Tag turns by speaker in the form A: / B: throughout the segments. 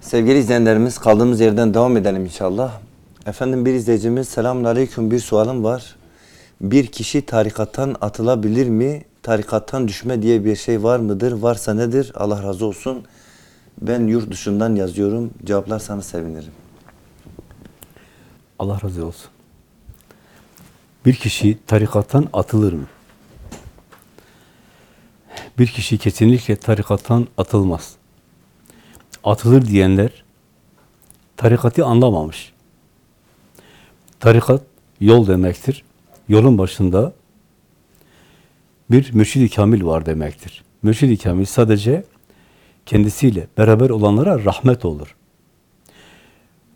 A: Sevgili izleyenlerimiz kaldığımız yerden devam edelim inşallah. Efendim bir izleyicimiz selamun aleyküm bir sualım var. Bir kişi tarikattan atılabilir mi? Tarikattan düşme diye bir şey var mıdır? Varsa nedir? Allah razı olsun. Ben yurt dışından yazıyorum. Cevaplarsanız sevinirim.
B: Allah razı olsun. Bir kişi tarikattan atılır mı? Bir kişi kesinlikle tarikattan atılmaz. Atılır diyenler tarikatı anlamamış. Tarikat yol demektir. Yolun başında bir mürşid-i kamil var demektir. Mürşid-i kamil sadece kendisiyle beraber olanlara rahmet olur.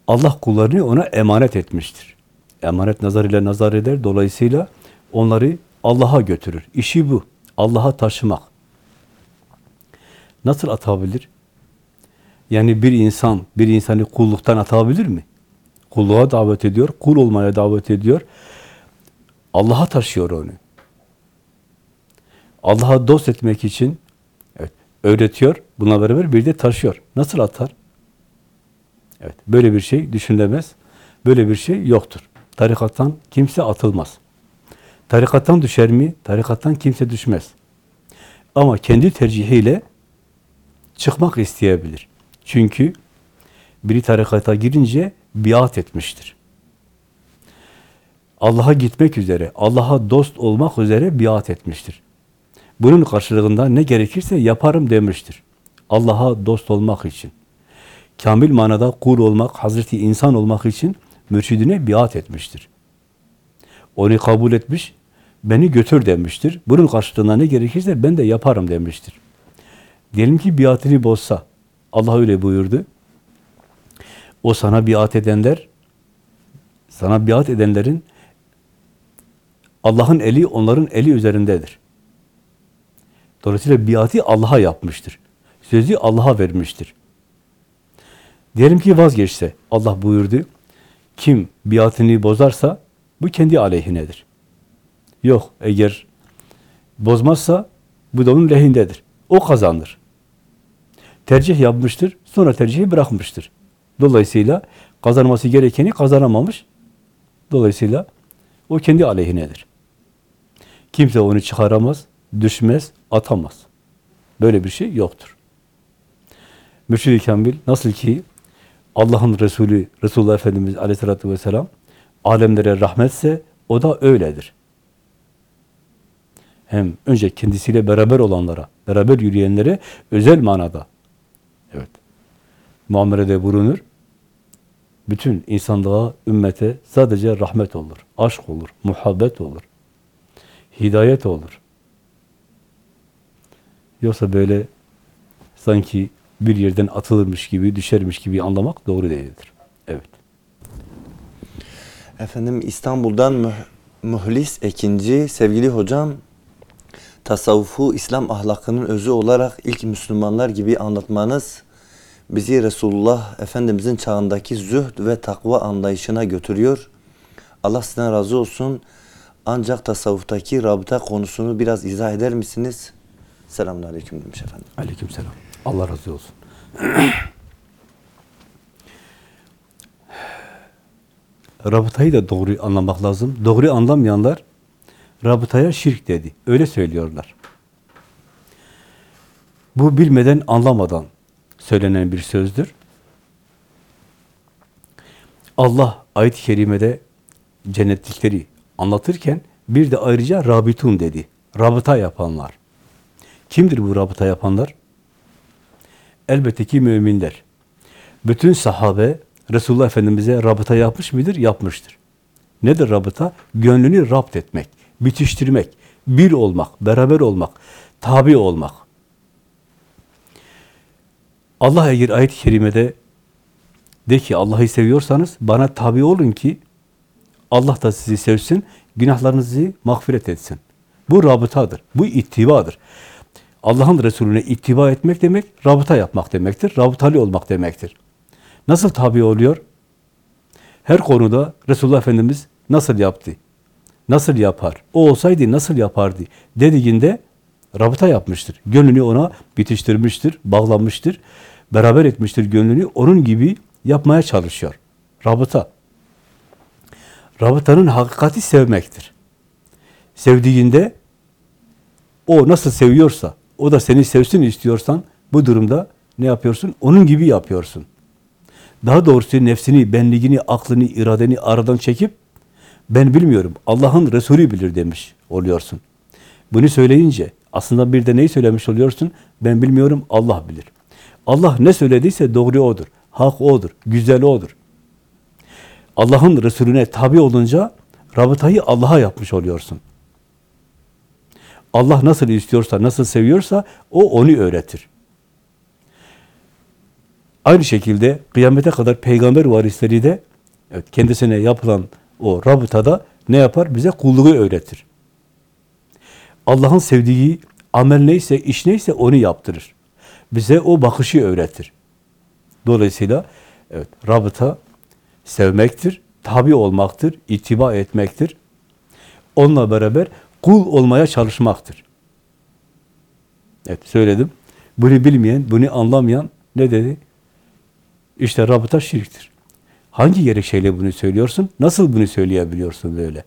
B: Allah kullarını ona emanet etmiştir. Emanet nazarıyla nazar eder. Dolayısıyla onları Allah'a götürür. İşi bu. Allah'a taşımak. Nasıl atabilir? Yani bir insan, bir insanı kulluktan atabilir mi? Kulluğa davet ediyor, kul olmaya davet ediyor. Allah'a taşıyor onu. Allah'a dost etmek için evet, öğretiyor. Buna beraber bir de taşıyor. Nasıl atar? Evet, böyle bir şey düşünülemez. Böyle bir şey yoktur. Tarikattan kimse atılmaz. Tarikattan düşer mi? Tarikattan kimse düşmez. Ama kendi tercihiyle çıkmak isteyebilir. Çünkü biri tarikata girince biat etmiştir. Allah'a gitmek üzere, Allah'a dost olmak üzere biat etmiştir. Bunun karşılığında ne gerekirse yaparım demiştir. Allah'a dost olmak için kamil manada kul olmak, Hazreti insan olmak için mürşidine biat etmiştir. Onu kabul etmiş, beni götür demiştir. Bunun karşılığında ne gerekirse ben de yaparım demiştir. Diyelim ki biatını bozsa, Allah öyle buyurdu. O sana biat edenler, sana biat edenlerin Allah'ın eli onların eli üzerindedir. Dolayısıyla biatı Allah'a yapmıştır. Sözü Allah'a vermiştir. Diyelim ki vazgeçse, Allah buyurdu, kim biatını bozarsa bu kendi aleyhinedir. Yok, eğer bozmazsa bu da onun lehindedir. O kazanır. Tercih yapmıştır, sonra tercihi bırakmıştır. Dolayısıyla kazanması gerekeni kazanamamış. Dolayısıyla o kendi aleyhinedir. Kimse onu çıkaramaz, düşmez, atamaz. Böyle bir şey yoktur. Mürşid-i Kamil nasıl ki Allah'ın Resulü, Resulullah Efendimiz aleyhissalatü vesselam alemlere rahmetse o da öyledir. Hem önce kendisiyle beraber olanlara, beraber yürüyenlere özel manada muamelede bulunur. Bütün insanlığa, ümmete sadece rahmet olur, aşk olur, muhabbet olur, hidayet olur. Yoksa böyle sanki bir yerden atılırmış gibi, düşermiş gibi anlamak doğru değildir. Evet.
A: Efendim İstanbul'dan Müh- Muhlis Ekinci, sevgili hocam, tasavvufu İslam ahlakının özü olarak ilk Müslümanlar gibi anlatmanız bizi Resulullah Efendimizin çağındaki zühd ve takva anlayışına götürüyor. Allah sizden razı olsun. Ancak tasavvuftaki rabıta konusunu biraz izah eder misiniz? Selamünaleyküm demiş efendim.
B: Aleykümselam. Allah razı olsun. Rabıtayı da doğru anlamak lazım. Doğru anlamayanlar rabıtaya şirk dedi. Öyle söylüyorlar. Bu bilmeden, anlamadan söylenen bir sözdür. Allah ayet-i kerimede cennetlikleri anlatırken bir de ayrıca rabitun dedi. Rabıta yapanlar. Kimdir bu rabıta yapanlar? Elbette ki müminler. Bütün sahabe Resulullah Efendimiz'e rabıta yapmış mıdır? Yapmıştır. Nedir rabıta? Gönlünü rapt etmek, bitiştirmek, bir olmak, beraber olmak, tabi olmak. Allah eğer ayet-i kerimede de ki Allah'ı seviyorsanız bana tabi olun ki Allah da sizi sevsin, günahlarınızı mağfiret etsin. Bu rabıtadır, bu ittibadır. Allah'ın Resulüne ittiba etmek demek, rabıta yapmak demektir. Rabıtalı olmak demektir. Nasıl tabi oluyor? Her konuda Resulullah Efendimiz nasıl yaptı? Nasıl yapar? O olsaydı nasıl yapardı? Dediğinde rabıta yapmıştır. Gönlünü ona bitiştirmiştir, bağlanmıştır. Beraber etmiştir gönlünü. Onun gibi yapmaya çalışıyor. Rabıta. Rabıtanın hakikati sevmektir. Sevdiğinde o nasıl seviyorsa, o da seni sevsin istiyorsan bu durumda ne yapıyorsun? Onun gibi yapıyorsun. Daha doğrusu nefsini, benliğini, aklını, iradeni aradan çekip ben bilmiyorum, Allah'ın Resulü bilir demiş oluyorsun. Bunu söyleyince aslında bir de neyi söylemiş oluyorsun? Ben bilmiyorum, Allah bilir. Allah ne söylediyse doğru odur, hak odur, güzel odur. Allah'ın Resulüne tabi olunca rabıtayı Allah'a yapmış oluyorsun. Allah nasıl istiyorsa, nasıl seviyorsa o onu öğretir. Aynı şekilde kıyamete kadar peygamber varisleri de evet, kendisine yapılan o rabıtada ne yapar? Bize kulluğu öğretir. Allah'ın sevdiği amel neyse, iş neyse onu yaptırır. Bize o bakışı öğretir. Dolayısıyla evet, rabıta sevmektir, tabi olmaktır, itiba etmektir. Onunla beraber kul olmaya çalışmaktır. Evet söyledim. Bunu bilmeyen, bunu anlamayan ne dedi? İşte rabıta şirktir. Hangi gerekçeyle bunu söylüyorsun? Nasıl bunu söyleyebiliyorsun böyle?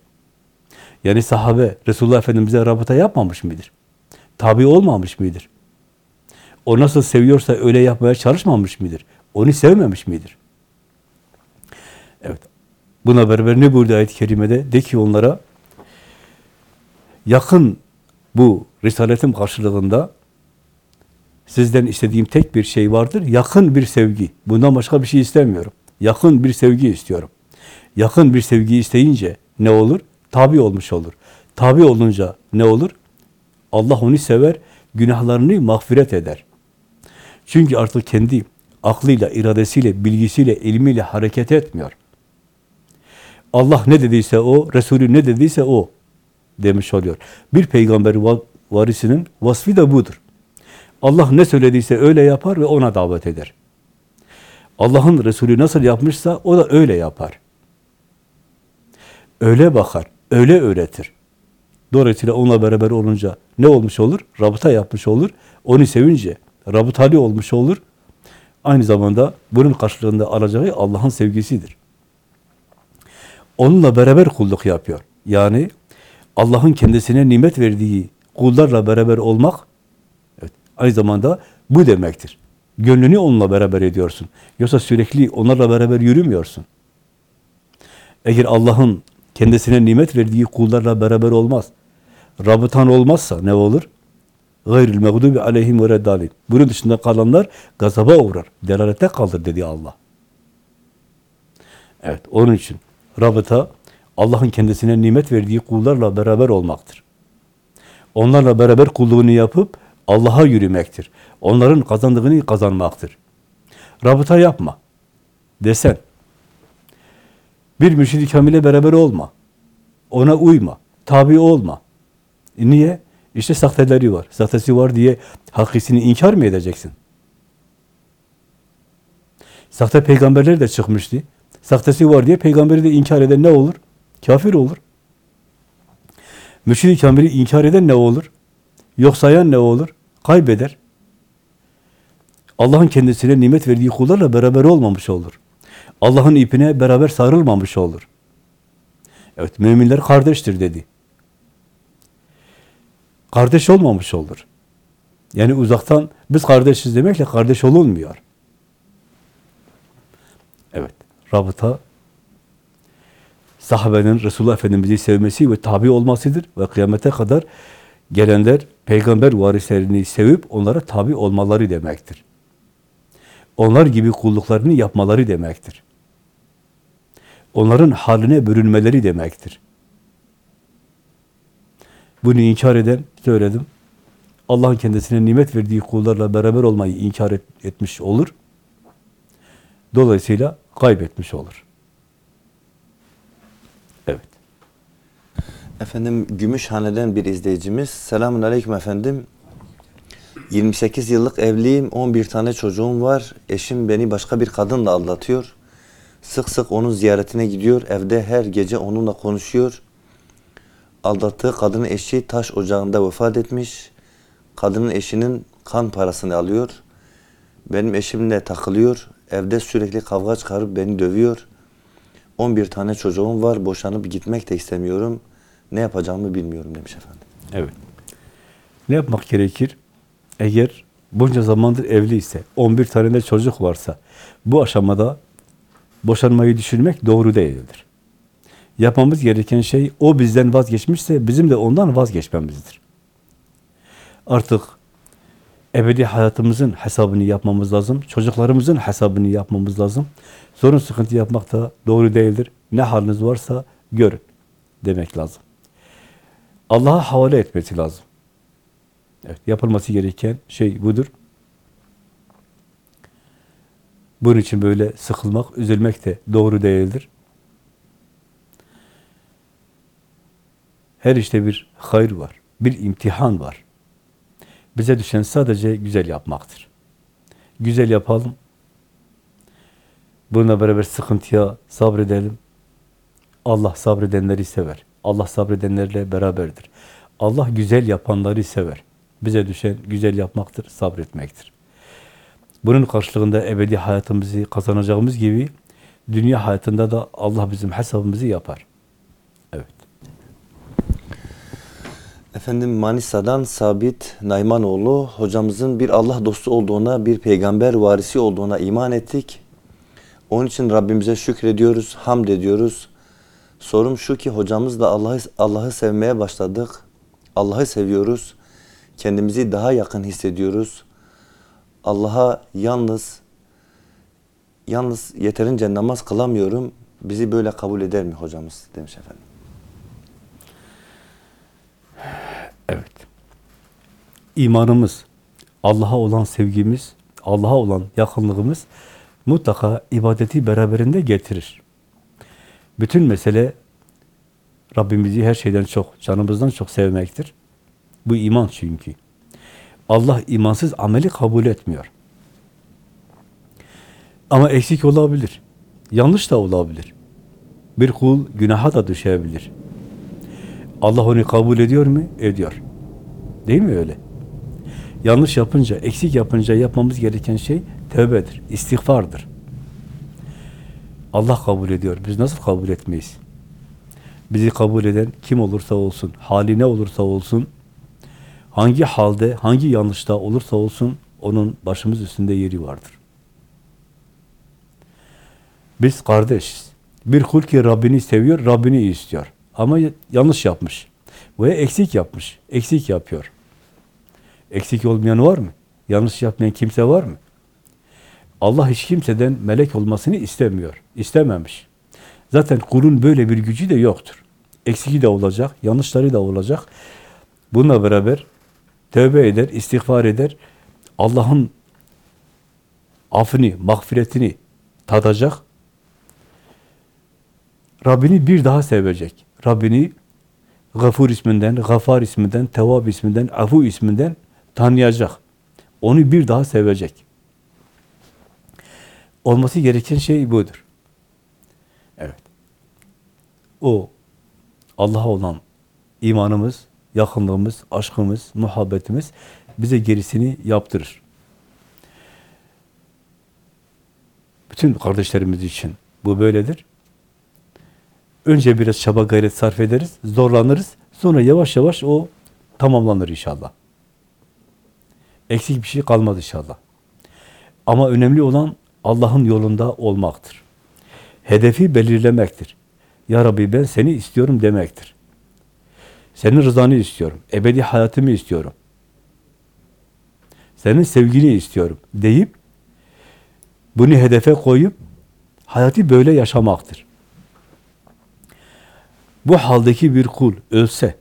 B: Yani sahabe Resulullah Efendimiz'e rabıta yapmamış mıdır? Tabi olmamış mıdır? O nasıl seviyorsa öyle yapmaya çalışmamış mıdır? Onu sevmemiş midir? Evet. Buna beraber ne buyurdu ayet-i kerimede? De ki onlara yakın bu risaletim karşılığında sizden istediğim tek bir şey vardır. Yakın bir sevgi. Bundan başka bir şey istemiyorum. Yakın bir sevgi istiyorum. Yakın bir sevgi isteyince ne olur? Tabi olmuş olur. Tabi olunca ne olur? Allah onu sever, günahlarını mağfiret eder. Çünkü artık kendi aklıyla, iradesiyle, bilgisiyle, ilmiyle hareket etmiyor. Allah ne dediyse o, Resulü ne dediyse o demiş oluyor. Bir peygamber varisinin vasfı da budur. Allah ne söylediyse öyle yapar ve ona davet eder. Allah'ın Resulü nasıl yapmışsa o da öyle yapar. Öyle bakar, öyle öğretir. Dolayısıyla onunla beraber olunca ne olmuş olur? Rabıta yapmış olur. Onu sevince rabıtali olmuş olur. Aynı zamanda bunun karşılığında alacağı Allah'ın sevgisidir. Onunla beraber kulluk yapıyor. Yani Allah'ın kendisine nimet verdiği kullarla beraber olmak evet, aynı zamanda bu demektir. Gönlünü onunla beraber ediyorsun. Yoksa sürekli onlarla beraber yürümüyorsun. Eğer Allah'ın kendisine nimet verdiği kullarla beraber olmaz. Rabıtan olmazsa ne olur? Gayril mağdubi aleyhim ve reddalin. Bunun dışında kalanlar gazaba uğrar. Delalete kalır dedi Allah. Evet, onun için rabıta Allah'ın kendisine nimet verdiği kullarla beraber olmaktır. Onlarla beraber kulluğunu yapıp Allah'a yürümektir. Onların kazandığını kazanmaktır. Rabıta yapma desen. Bir mürşid-i kamile beraber olma. Ona uyma. Tabi olma. Niye? İşte sahteleri var. Sahtesi var diye hakisini inkar mı edeceksin? Sahte peygamberler de çıkmıştı. Sahtesi var diye peygamberi de inkar eden ne olur? Kafir olur. Mürşid-i kamili inkar eden ne olur? Yok sayan ne olur? Kaybeder. Allah'ın kendisine nimet verdiği kullarla beraber olmamış olur. Allah'ın ipine beraber sarılmamış olur. Evet, müminler kardeştir dedi. Kardeş olmamış olur. Yani uzaktan biz kardeşiz demekle kardeş olunmuyor. Evet, rabıta sahabenin Resulullah Efendimiz'i sevmesi ve tabi olmasıdır ve kıyamete kadar gelenler peygamber varislerini sevip onlara tabi olmaları demektir. Onlar gibi kulluklarını yapmaları demektir. Onların haline bürünmeleri demektir. Bunu inkar eden, söyledim, Allah'ın kendisine nimet verdiği kullarla beraber olmayı inkar et, etmiş olur. Dolayısıyla kaybetmiş olur. Evet.
A: Efendim Gümüşhane'den bir izleyicimiz. Selamun Aleyküm efendim. 28 yıllık evliyim. 11 tane çocuğum var. Eşim beni başka bir kadınla aldatıyor. Sık sık onun ziyaretine gidiyor. Evde her gece onunla konuşuyor. Aldattığı kadının eşi taş ocağında vefat etmiş. Kadının eşinin kan parasını alıyor. Benim eşimle takılıyor. Evde sürekli kavga çıkarıp beni dövüyor. 11 tane çocuğum var. Boşanıp gitmek de istemiyorum. Ne yapacağımı bilmiyorum demiş efendim.
B: Evet. Ne yapmak gerekir? Eğer bunca zamandır evliyse, 11 tane de çocuk varsa, bu aşamada boşanmayı düşünmek doğru değildir. Yapmamız gereken şey, o bizden vazgeçmişse bizim de ondan vazgeçmemizdir. Artık ebedi hayatımızın hesabını yapmamız lazım, çocuklarımızın hesabını yapmamız lazım. Sorun sıkıntı yapmak da doğru değildir. Ne haliniz varsa görün demek lazım. Allah'a havale etmesi lazım. Evet, yapılması gereken şey budur. Bunun için böyle sıkılmak, üzülmek de doğru değildir. Her işte bir hayır var, bir imtihan var. Bize düşen sadece güzel yapmaktır. Güzel yapalım. Bununla beraber sıkıntıya sabredelim. Allah sabredenleri sever. Allah sabredenlerle beraberdir. Allah güzel yapanları sever. Bize düşen güzel yapmaktır, sabretmektir. Bunun karşılığında ebedi hayatımızı kazanacağımız gibi dünya hayatında da Allah bizim hesabımızı yapar. Evet.
A: Efendim Manisa'dan Sabit Naymanoğlu hocamızın bir Allah dostu olduğuna, bir peygamber varisi olduğuna iman ettik. Onun için Rabbimize şükrediyoruz, hamd ediyoruz. Sorum şu ki hocamızla Allah'ı Allah'ı sevmeye başladık. Allah'ı seviyoruz. Kendimizi daha yakın hissediyoruz. Allah'a yalnız yalnız yeterince namaz kılamıyorum. Bizi böyle kabul eder mi hocamız demiş efendim.
B: Evet. İmanımız, Allah'a olan sevgimiz, Allah'a olan yakınlığımız mutlaka ibadeti beraberinde getirir. Bütün mesele Rabbimizi her şeyden çok, canımızdan çok sevmektir. Bu iman çünkü. Allah imansız ameli kabul etmiyor. Ama eksik olabilir. Yanlış da olabilir. Bir kul günaha da düşebilir. Allah onu kabul ediyor mu? Ediyor. Değil mi öyle? Yanlış yapınca, eksik yapınca yapmamız gereken şey tövbedir, istiğfardır. Allah kabul ediyor. Biz nasıl kabul etmeyiz? Bizi kabul eden kim olursa olsun, hali ne olursa olsun, hangi halde, hangi yanlışta olursa olsun, onun başımız üstünde yeri vardır. Biz kardeşiz. Bir kul ki Rabbini seviyor, Rabbini istiyor. Ama yanlış yapmış. Veya eksik yapmış. Eksik yapıyor. Eksik olmayan var mı? Yanlış yapmayan kimse var mı? Allah hiç kimseden melek olmasını istemiyor. İstememiş. Zaten kulun böyle bir gücü de yoktur. Eksiki de olacak, yanlışları da olacak. Bununla beraber tövbe eder, istiğfar eder. Allah'ın affını, mağfiretini tadacak. Rabbini bir daha sevecek. Rabbini Gafur isminden, Gafar isminden, Tevab isminden, Afu isminden tanıyacak. Onu bir daha sevecek. Olması gereken şey budur. Evet. O Allah'a olan imanımız, yakınlığımız, aşkımız, muhabbetimiz bize gerisini yaptırır. Bütün kardeşlerimiz için bu böyledir. Önce biraz çaba gayret sarf ederiz, zorlanırız. Sonra yavaş yavaş o tamamlanır inşallah. Eksik bir şey kalmaz inşallah. Ama önemli olan Allah'ın yolunda olmaktır. Hedefi belirlemektir. Ya Rabbi ben seni istiyorum demektir. Senin rızanı istiyorum. Ebedi hayatımı istiyorum. Senin sevgini istiyorum deyip bunu hedefe koyup hayatı böyle yaşamaktır. Bu haldeki bir kul ölse,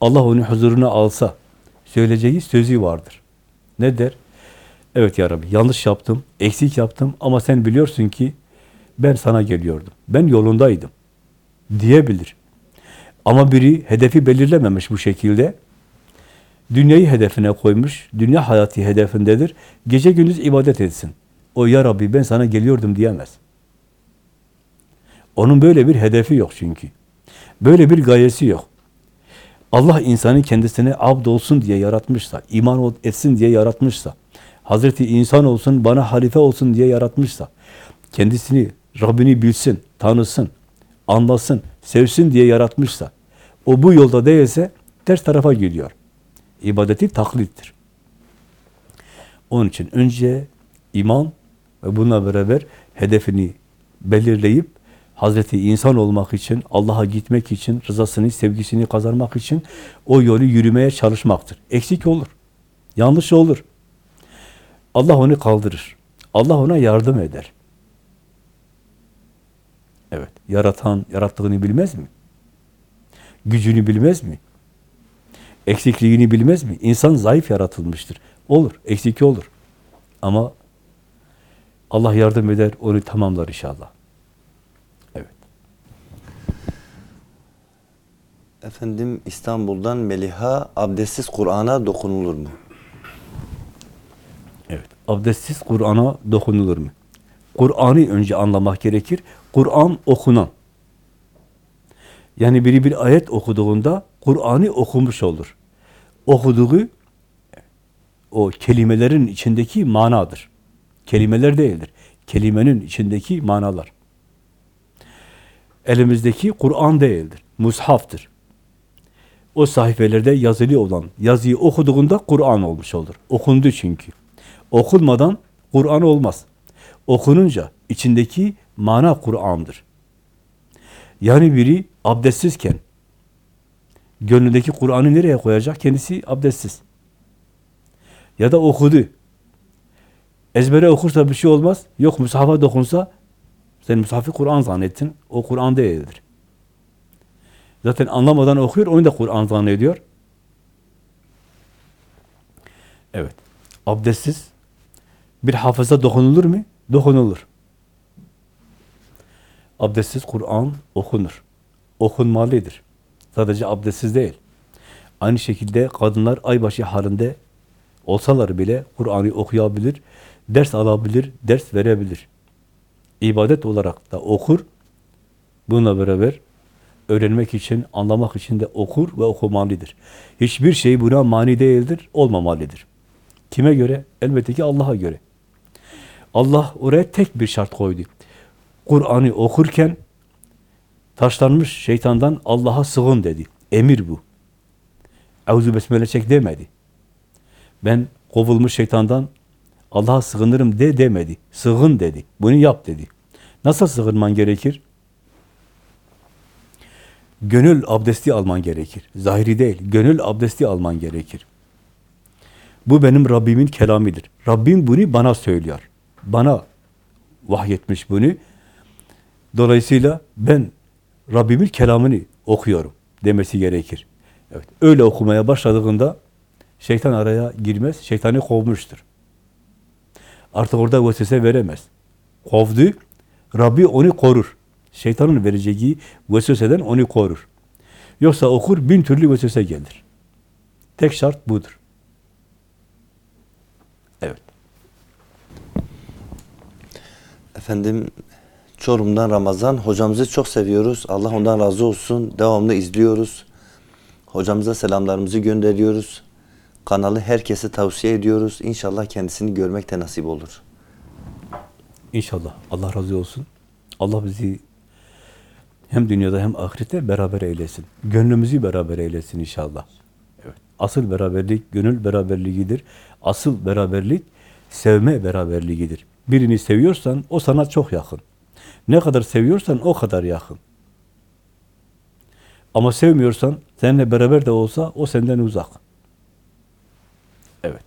B: Allah onu huzuruna alsa, söyleyeceği sözü vardır. Ne der? Evet ya Rabbi, yanlış yaptım, eksik yaptım ama sen biliyorsun ki ben sana geliyordum, ben yolundaydım diyebilir. Ama biri hedefi belirlememiş bu şekilde, dünyayı hedefine koymuş, dünya hayatı hedefindedir, gece gündüz ibadet etsin. O ya Rabbi ben sana geliyordum diyemez. Onun böyle bir hedefi yok çünkü. Böyle bir gayesi yok. Allah insanı kendisine abd olsun diye yaratmışsa, iman etsin diye yaratmışsa, Hazreti insan olsun, bana halife olsun diye yaratmışsa, kendisini, Rabbini bilsin, tanısın, anlasın, sevsin diye yaratmışsa, o bu yolda değilse ters tarafa gidiyor. İbadeti taklittir. Onun için önce iman ve bununla beraber hedefini belirleyip Hazreti insan olmak için, Allah'a gitmek için, rızasını, sevgisini kazanmak için o yolu yürümeye çalışmaktır. Eksik olur. Yanlış olur. Allah onu kaldırır. Allah ona yardım eder. Evet, yaratan yarattığını bilmez mi? Gücünü bilmez mi? Eksikliğini bilmez mi? İnsan zayıf yaratılmıştır. Olur, eksik olur. Ama Allah yardım eder, onu tamamlar inşallah.
A: Efendim İstanbul'dan Meliha abdestsiz Kur'an'a dokunulur mu?
B: Evet. Abdestsiz Kur'an'a dokunulur mu? Kur'an'ı önce anlamak gerekir. Kur'an okunan. Yani biri bir ayet okuduğunda Kur'an'ı okumuş olur. Okuduğu o kelimelerin içindeki manadır. Kelimeler değildir. Kelimenin içindeki manalar. Elimizdeki Kur'an değildir. Mushaftır. O sayfelerde yazılı olan yazıyı okuduğunda Kur'an olmuş olur. Okundu çünkü. Okunmadan Kur'an olmaz. Okununca içindeki mana Kur'an'dır. Yani biri abdestsizken gönlündeki Kur'an'ı nereye koyacak? Kendisi abdestsiz. Ya da okudu. Ezbere okursa bir şey olmaz. Yok mushafa dokunsa sen mushafı Kur'an zannettin. O Kur'an değildir. Zaten anlamadan okuyor, onu da Kur'an zannediyor. Evet. Abdestsiz bir hafıza dokunulur mu? Dokunulur. Abdestsiz Kur'an okunur. Okunmalıdır. Sadece abdestsiz değil. Aynı şekilde kadınlar aybaşı halinde olsalar bile Kur'an'ı okuyabilir, ders alabilir, ders verebilir. İbadet olarak da okur. Bununla beraber öğrenmek için, anlamak için de okur ve okumalıdır. Hiçbir şey buna mani değildir, olmamalıdır. Kime göre? Elbette ki Allah'a göre. Allah oraya tek bir şart koydu. Kur'an'ı okurken taşlanmış şeytandan Allah'a sığın dedi. Emir bu. Euzu besmele çek demedi. Ben kovulmuş şeytandan Allah'a sığınırım de demedi. Sığın dedi. Bunu yap dedi. Nasıl sığınman gerekir? Gönül abdesti alman gerekir. Zahiri değil. Gönül abdesti alman gerekir. Bu benim Rabbimin kelamidir. Rabbim bunu bana söylüyor. Bana vahyetmiş bunu. Dolayısıyla ben Rabbimin kelamını okuyorum demesi gerekir. Evet. Öyle okumaya başladığında şeytan araya girmez, şeytanı kovmuştur. Artık orada vesvese veremez. Kovdu, Rabbi onu korur. Şeytanın vereceği vesveseden onu korur. Yoksa okur, bin türlü vesvese gelir. Tek şart budur. Evet.
A: Efendim Çorum'dan Ramazan. Hocamızı çok seviyoruz. Allah ondan razı olsun. Devamlı izliyoruz. Hocamıza selamlarımızı gönderiyoruz. Kanalı herkese tavsiye ediyoruz. İnşallah kendisini görmek de nasip olur.
B: İnşallah. Allah razı olsun. Allah bizi hem dünyada hem ahirette beraber eylesin. Gönlümüzü beraber eylesin inşallah. Evet. Asıl beraberlik gönül beraberliğidir. Asıl beraberlik sevme beraberliğidir. Birini seviyorsan o sana çok yakın. Ne kadar seviyorsan o kadar yakın. Ama sevmiyorsan seninle beraber de olsa o senden uzak. Evet.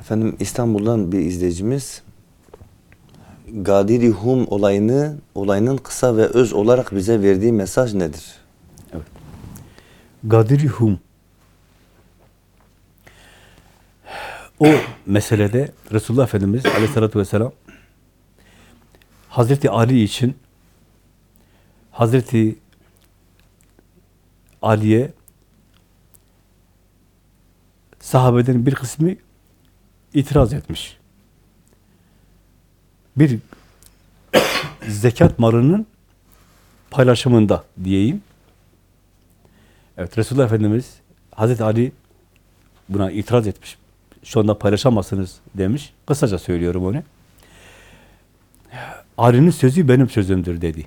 A: Efendim İstanbul'dan bir izleyicimiz Gadiri Hum olayını olayının kısa ve öz olarak bize verdiği mesaj nedir?
B: Evet. Gadiri Hum. O meselede Resulullah Efendimiz aleyhissalatü vesselam Hazreti Ali için Hazreti Ali'ye sahabeden bir kısmı itiraz etmiş. Bir zekat malının paylaşımında diyeyim. Evet Resulullah Efendimiz Hazreti Ali buna itiraz etmiş. şu anda paylaşamazsınız demiş. Kısaca söylüyorum onu. Ali'nin sözü benim sözümdür dedi.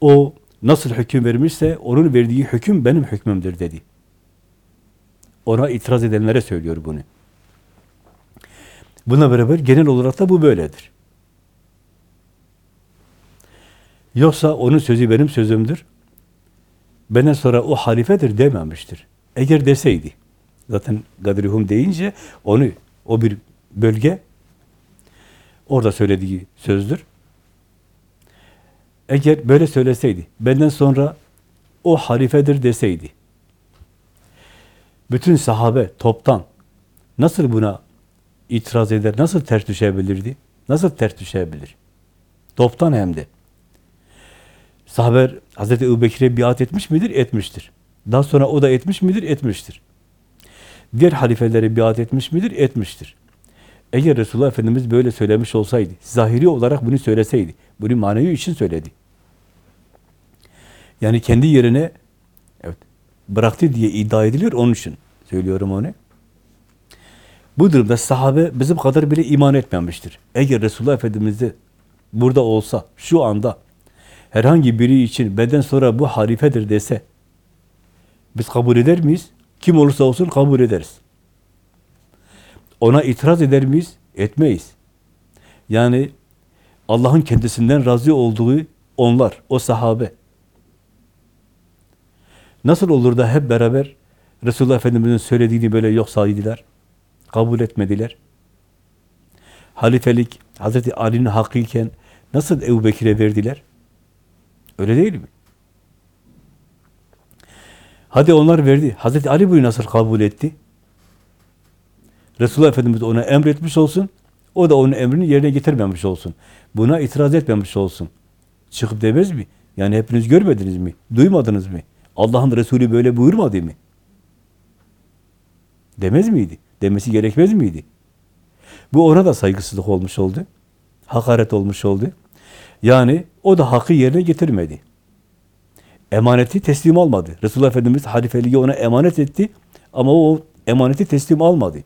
B: O nasıl hüküm vermişse onun verdiği hüküm benim hükmümdür dedi. Ona itiraz edenlere söylüyor bunu. Buna beraber genel olarak da bu böyledir. Yoksa onun sözü benim sözümdür. Benden sonra o halifedir dememiştir. Eğer deseydi, zaten Gadrihum deyince onu, o bir bölge, orada söylediği sözdür. Eğer böyle söyleseydi, benden sonra o halifedir deseydi, bütün sahabe toptan nasıl buna itiraz eder, nasıl ters düşebilirdi? Nasıl ters düşebilir? Toptan hem de. Sahaber Hazreti Ebu Bekir'e biat etmiş midir? Etmiştir. Daha sonra o da etmiş midir? Etmiştir. Diğer halifelere biat etmiş midir? Etmiştir. Eğer Resulullah Efendimiz böyle söylemiş olsaydı, zahiri olarak bunu söyleseydi, bunu manevi için söyledi. Yani kendi yerine evet, bıraktı diye iddia ediliyor, onun için söylüyorum onu. Bu durumda sahabe bizim kadar bile iman etmemiştir. Eğer Resulullah Efendimiz de burada olsa, şu anda herhangi biri için beden sonra bu halifedir dese, biz kabul eder miyiz? Kim olursa olsun kabul ederiz. Ona itiraz eder miyiz? Etmeyiz. Yani Allah'ın kendisinden razı olduğu onlar, o sahabe. Nasıl olur da hep beraber Resulullah Efendimiz'in söylediğini böyle yok saydılar? Kabul etmediler. Halifelik Hazreti Ali'nin hakkıyken nasıl Ebu Bekir'e verdiler? Öyle değil mi? Hadi onlar verdi. Hazreti Ali bunu nasıl kabul etti? Resulullah Efendimiz ona emretmiş olsun, o da onun emrini yerine getirmemiş olsun. Buna itiraz etmemiş olsun. Çıkıp demez mi? Yani hepiniz görmediniz mi? Duymadınız mı? Allah'ın Resulü böyle buyurmadı mı? Demez miydi? Demesi gerekmez miydi? Bu ona da saygısızlık olmuş oldu. Hakaret olmuş oldu. Yani o da hakkı yerine getirmedi. Emaneti teslim almadı. Resulullah Efendimiz halifeliği ona emanet etti ama o emaneti teslim almadı.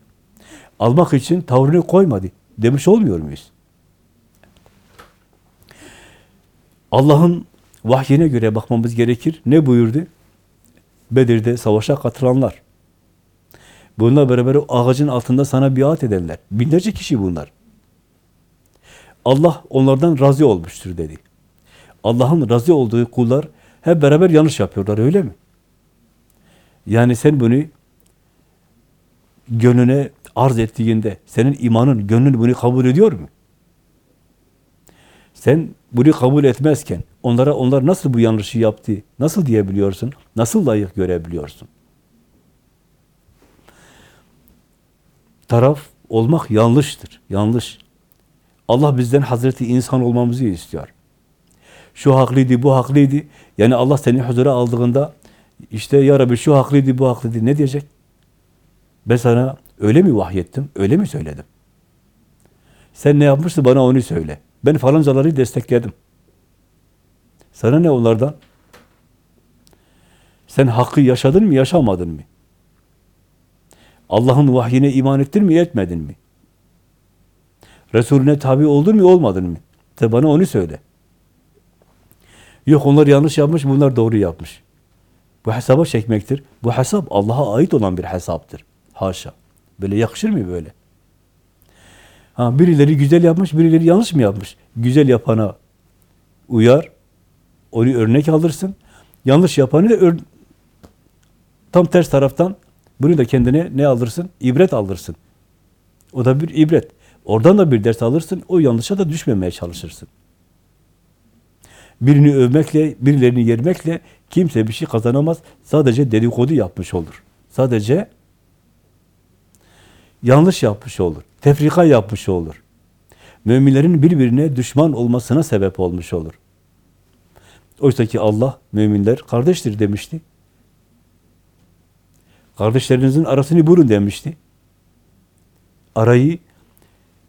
B: Almak için tavrını koymadı. Demiş olmuyor muyuz? Allah'ın vahyine göre bakmamız gerekir. Ne buyurdu? Bedir'de savaşa katılanlar. Bununla beraber ağacın altında sana biat edenler. Binlerce kişi bunlar. Allah onlardan razı olmuştur dedi. Allah'ın razı olduğu kullar hep beraber yanlış yapıyorlar öyle mi? Yani sen bunu gönlüne arz ettiğinde senin imanın, gönlün bunu kabul ediyor mu? Sen bunu kabul etmezken onlara onlar nasıl bu yanlışı yaptı, nasıl diyebiliyorsun, nasıl layık görebiliyorsun? Taraf olmak yanlıştır, yanlış. Allah bizden Hazreti insan olmamızı istiyor. Şu haklıydı, bu haklıydı. Yani Allah seni huzura aldığında işte ya Rabbi şu haklıydı, bu haklıydı. Ne diyecek? Ben sana öyle mi vahyettim, öyle mi söyledim? Sen ne yapmıştın bana onu söyle. Ben falancaları destekledim. Sana ne onlardan? Sen hakkı yaşadın mı, yaşamadın mı? Allah'ın vahyine iman ettin mi, etmedin mi? Resulüne tabi oldun mu, olmadın mı? Sen bana onu söyle. Yok onlar yanlış yapmış, bunlar doğru yapmış. Bu hesaba çekmektir. Bu hesap Allah'a ait olan bir hesaptır. Haşa. Böyle yakışır mı böyle? Ha, birileri güzel yapmış, birileri yanlış mı yapmış? Güzel yapana uyar, onu örnek alırsın. Yanlış yapanı da tam ters taraftan bunu da kendine ne alırsın? İbret alırsın. O da bir ibret. Oradan da bir ders alırsın, o yanlışa da düşmemeye çalışırsın. Birini övmekle, birilerini yermekle kimse bir şey kazanamaz. Sadece dedikodu yapmış olur. Sadece yanlış yapmış olur. Tefrika yapmış olur. Müminlerin birbirine düşman olmasına sebep olmuş olur. Oysa ki Allah müminler kardeştir demişti. Kardeşlerinizin arasını bulun demişti. Arayı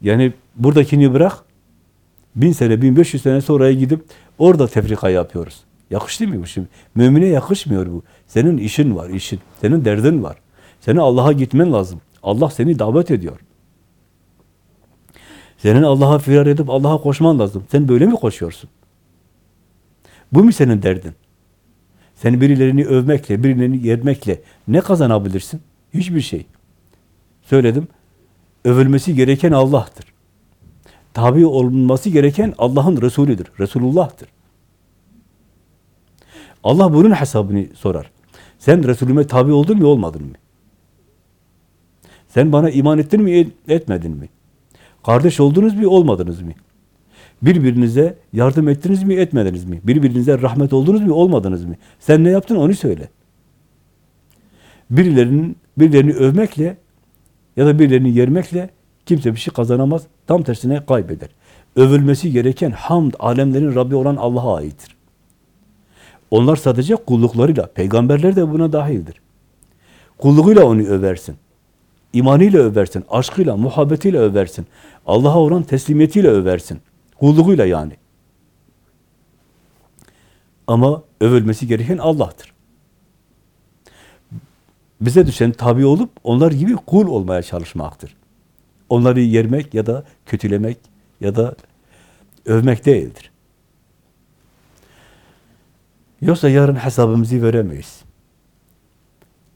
B: yani buradakini bırak bin sene, bin beş yüz sene sonraya gidip orada tefrika yapıyoruz. Yakıştı mı bu şimdi? Mümine yakışmıyor bu. Senin işin var, işin. Senin derdin var. Senin Allah'a gitmen lazım. Allah seni davet ediyor. Senin Allah'a firar edip Allah'a koşman lazım. Sen böyle mi koşuyorsun? Bu mu senin derdin? Sen birilerini övmekle, birilerini yermekle ne kazanabilirsin? Hiçbir şey. Söyledim. Övülmesi gereken Allah'tır. Tabi olunması gereken Allah'ın Resulüdür. Resulullah'tır. Allah bunun hesabını sorar. Sen Resulüme tabi oldun mu, olmadın mı? Sen bana iman ettin mi, et- etmedin mi? Kardeş oldunuz mu, olmadınız mı? Birbirinize yardım ettiniz mi, etmediniz mi? Birbirinize rahmet oldunuz mu, olmadınız mı? Sen ne yaptın onu söyle. Birilerinin birilerini övmekle ya da birilerini yermekle kimse bir şey kazanamaz. Tam tersine kaybeder. Övülmesi gereken hamd, alemlerin Rabbi olan Allah'a aittir. Onlar sadece kulluklarıyla, peygamberler de buna dahildir. Kulluğuyla onu översin. İmanıyla översin, aşkıyla, muhabbetiyle översin. Allah'a olan teslimiyetiyle översin. Kulluğuyla yani. Ama övülmesi gereken Allah'tır. Bize düşen tabi olup onlar gibi kul olmaya çalışmaktır. Onları yermek ya da kötülemek ya da övmek değildir. Yoksa yarın hesabımızı veremeyiz.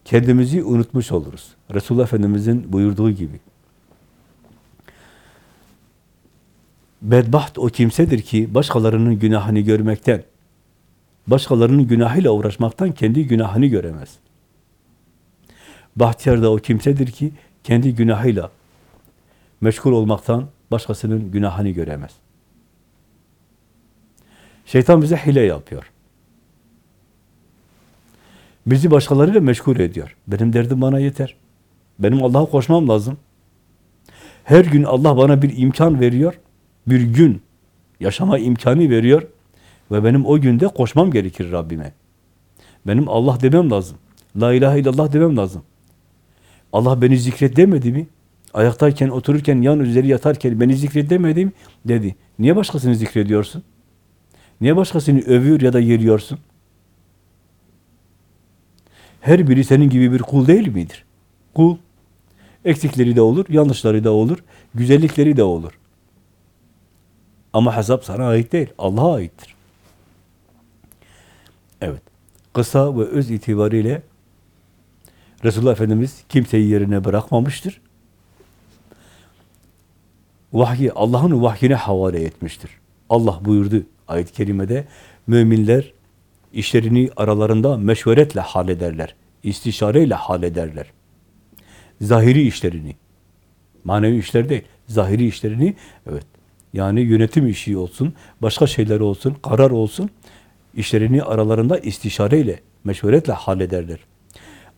B: Kendimizi unutmuş oluruz. Resulullah Efendimiz'in buyurduğu gibi. Bedbaht o kimsedir ki başkalarının günahını görmekten, başkalarının günahıyla uğraşmaktan kendi günahını göremez. Bahtiyar da o kimsedir ki kendi günahıyla meşgul olmaktan başkasının günahını göremez. Şeytan bize hile yapıyor. Bizi başkalarıyla meşgul ediyor. Benim derdim bana yeter. Benim Allah'a koşmam lazım. Her gün Allah bana bir imkan veriyor. Bir gün yaşama imkanı veriyor. Ve benim o günde koşmam gerekir Rabbime. Benim Allah demem lazım. La ilahe illallah demem lazım. Allah beni zikret demedi mi? Ayaktayken, otururken, yan üzeri yatarken beni zikret demedi mi? Dedi. Niye başkasını zikrediyorsun? Niye başkasını övüyor ya da yeriyorsun? Her biri senin gibi bir kul değil midir? Kul. Eksikleri de olur, yanlışları da olur, güzellikleri de olur. Ama hesap sana ait değil, Allah'a aittir. Evet. Kısa ve öz itibariyle Resulullah Efendimiz kimseyi yerine bırakmamıştır. Vahyi Allah'ın vahyine havale etmiştir. Allah buyurdu ayet-i kerimede müminler işlerini aralarında meşveretle hallederler. istişareyle hallederler. Zahiri işlerini. Manevi işler değil. Zahiri işlerini evet. Yani yönetim işi olsun, başka şeyler olsun, karar olsun. işlerini aralarında istişareyle, meşveretle hallederler.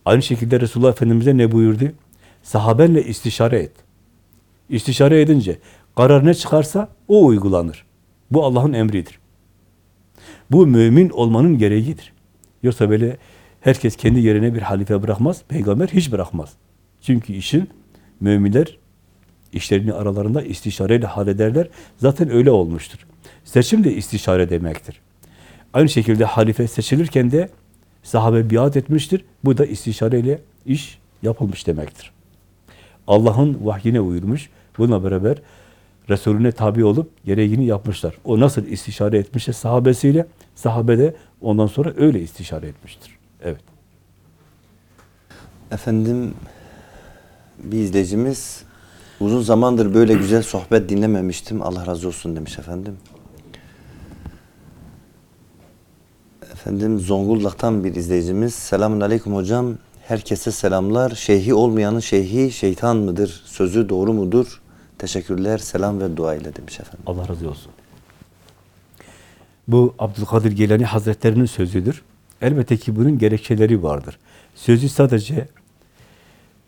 B: Aynı şekilde Resulullah Efendimiz'e ne buyurdu? Sahabenle istişare et. İstişare edince karar ne çıkarsa o uygulanır. Bu Allah'ın emridir. Bu mümin olmanın gereğidir. Yoksa böyle herkes kendi yerine bir halife bırakmaz, peygamber hiç bırakmaz. Çünkü işin müminler işlerini aralarında istişareyle hallederler. Zaten öyle olmuştur. Seçim de istişare demektir. Aynı şekilde halife seçilirken de sahabe biat etmiştir. Bu da istişareyle iş yapılmış demektir. Allah'ın vahyine uyurmuş. Bununla beraber Resulüne tabi olup gereğini yapmışlar. O nasıl istişare etmişse sahabesiyle, sahabe de ondan sonra öyle istişare etmiştir. Evet.
A: Efendim bir izleyicimiz uzun zamandır böyle güzel sohbet dinlememiştim. Allah razı olsun demiş efendim. Efendim Zonguldak'tan bir izleyicimiz. Selamun aleyküm hocam. Herkese selamlar. Şeyhi olmayanın şeyhi şeytan mıdır? Sözü doğru mudur? Teşekkürler, selam ve dua ile demiş efendim.
B: Allah razı olsun. Bu Abdülkadir Geylani Hazretlerinin sözüdür. Elbette ki bunun gerekçeleri vardır. Sözü sadece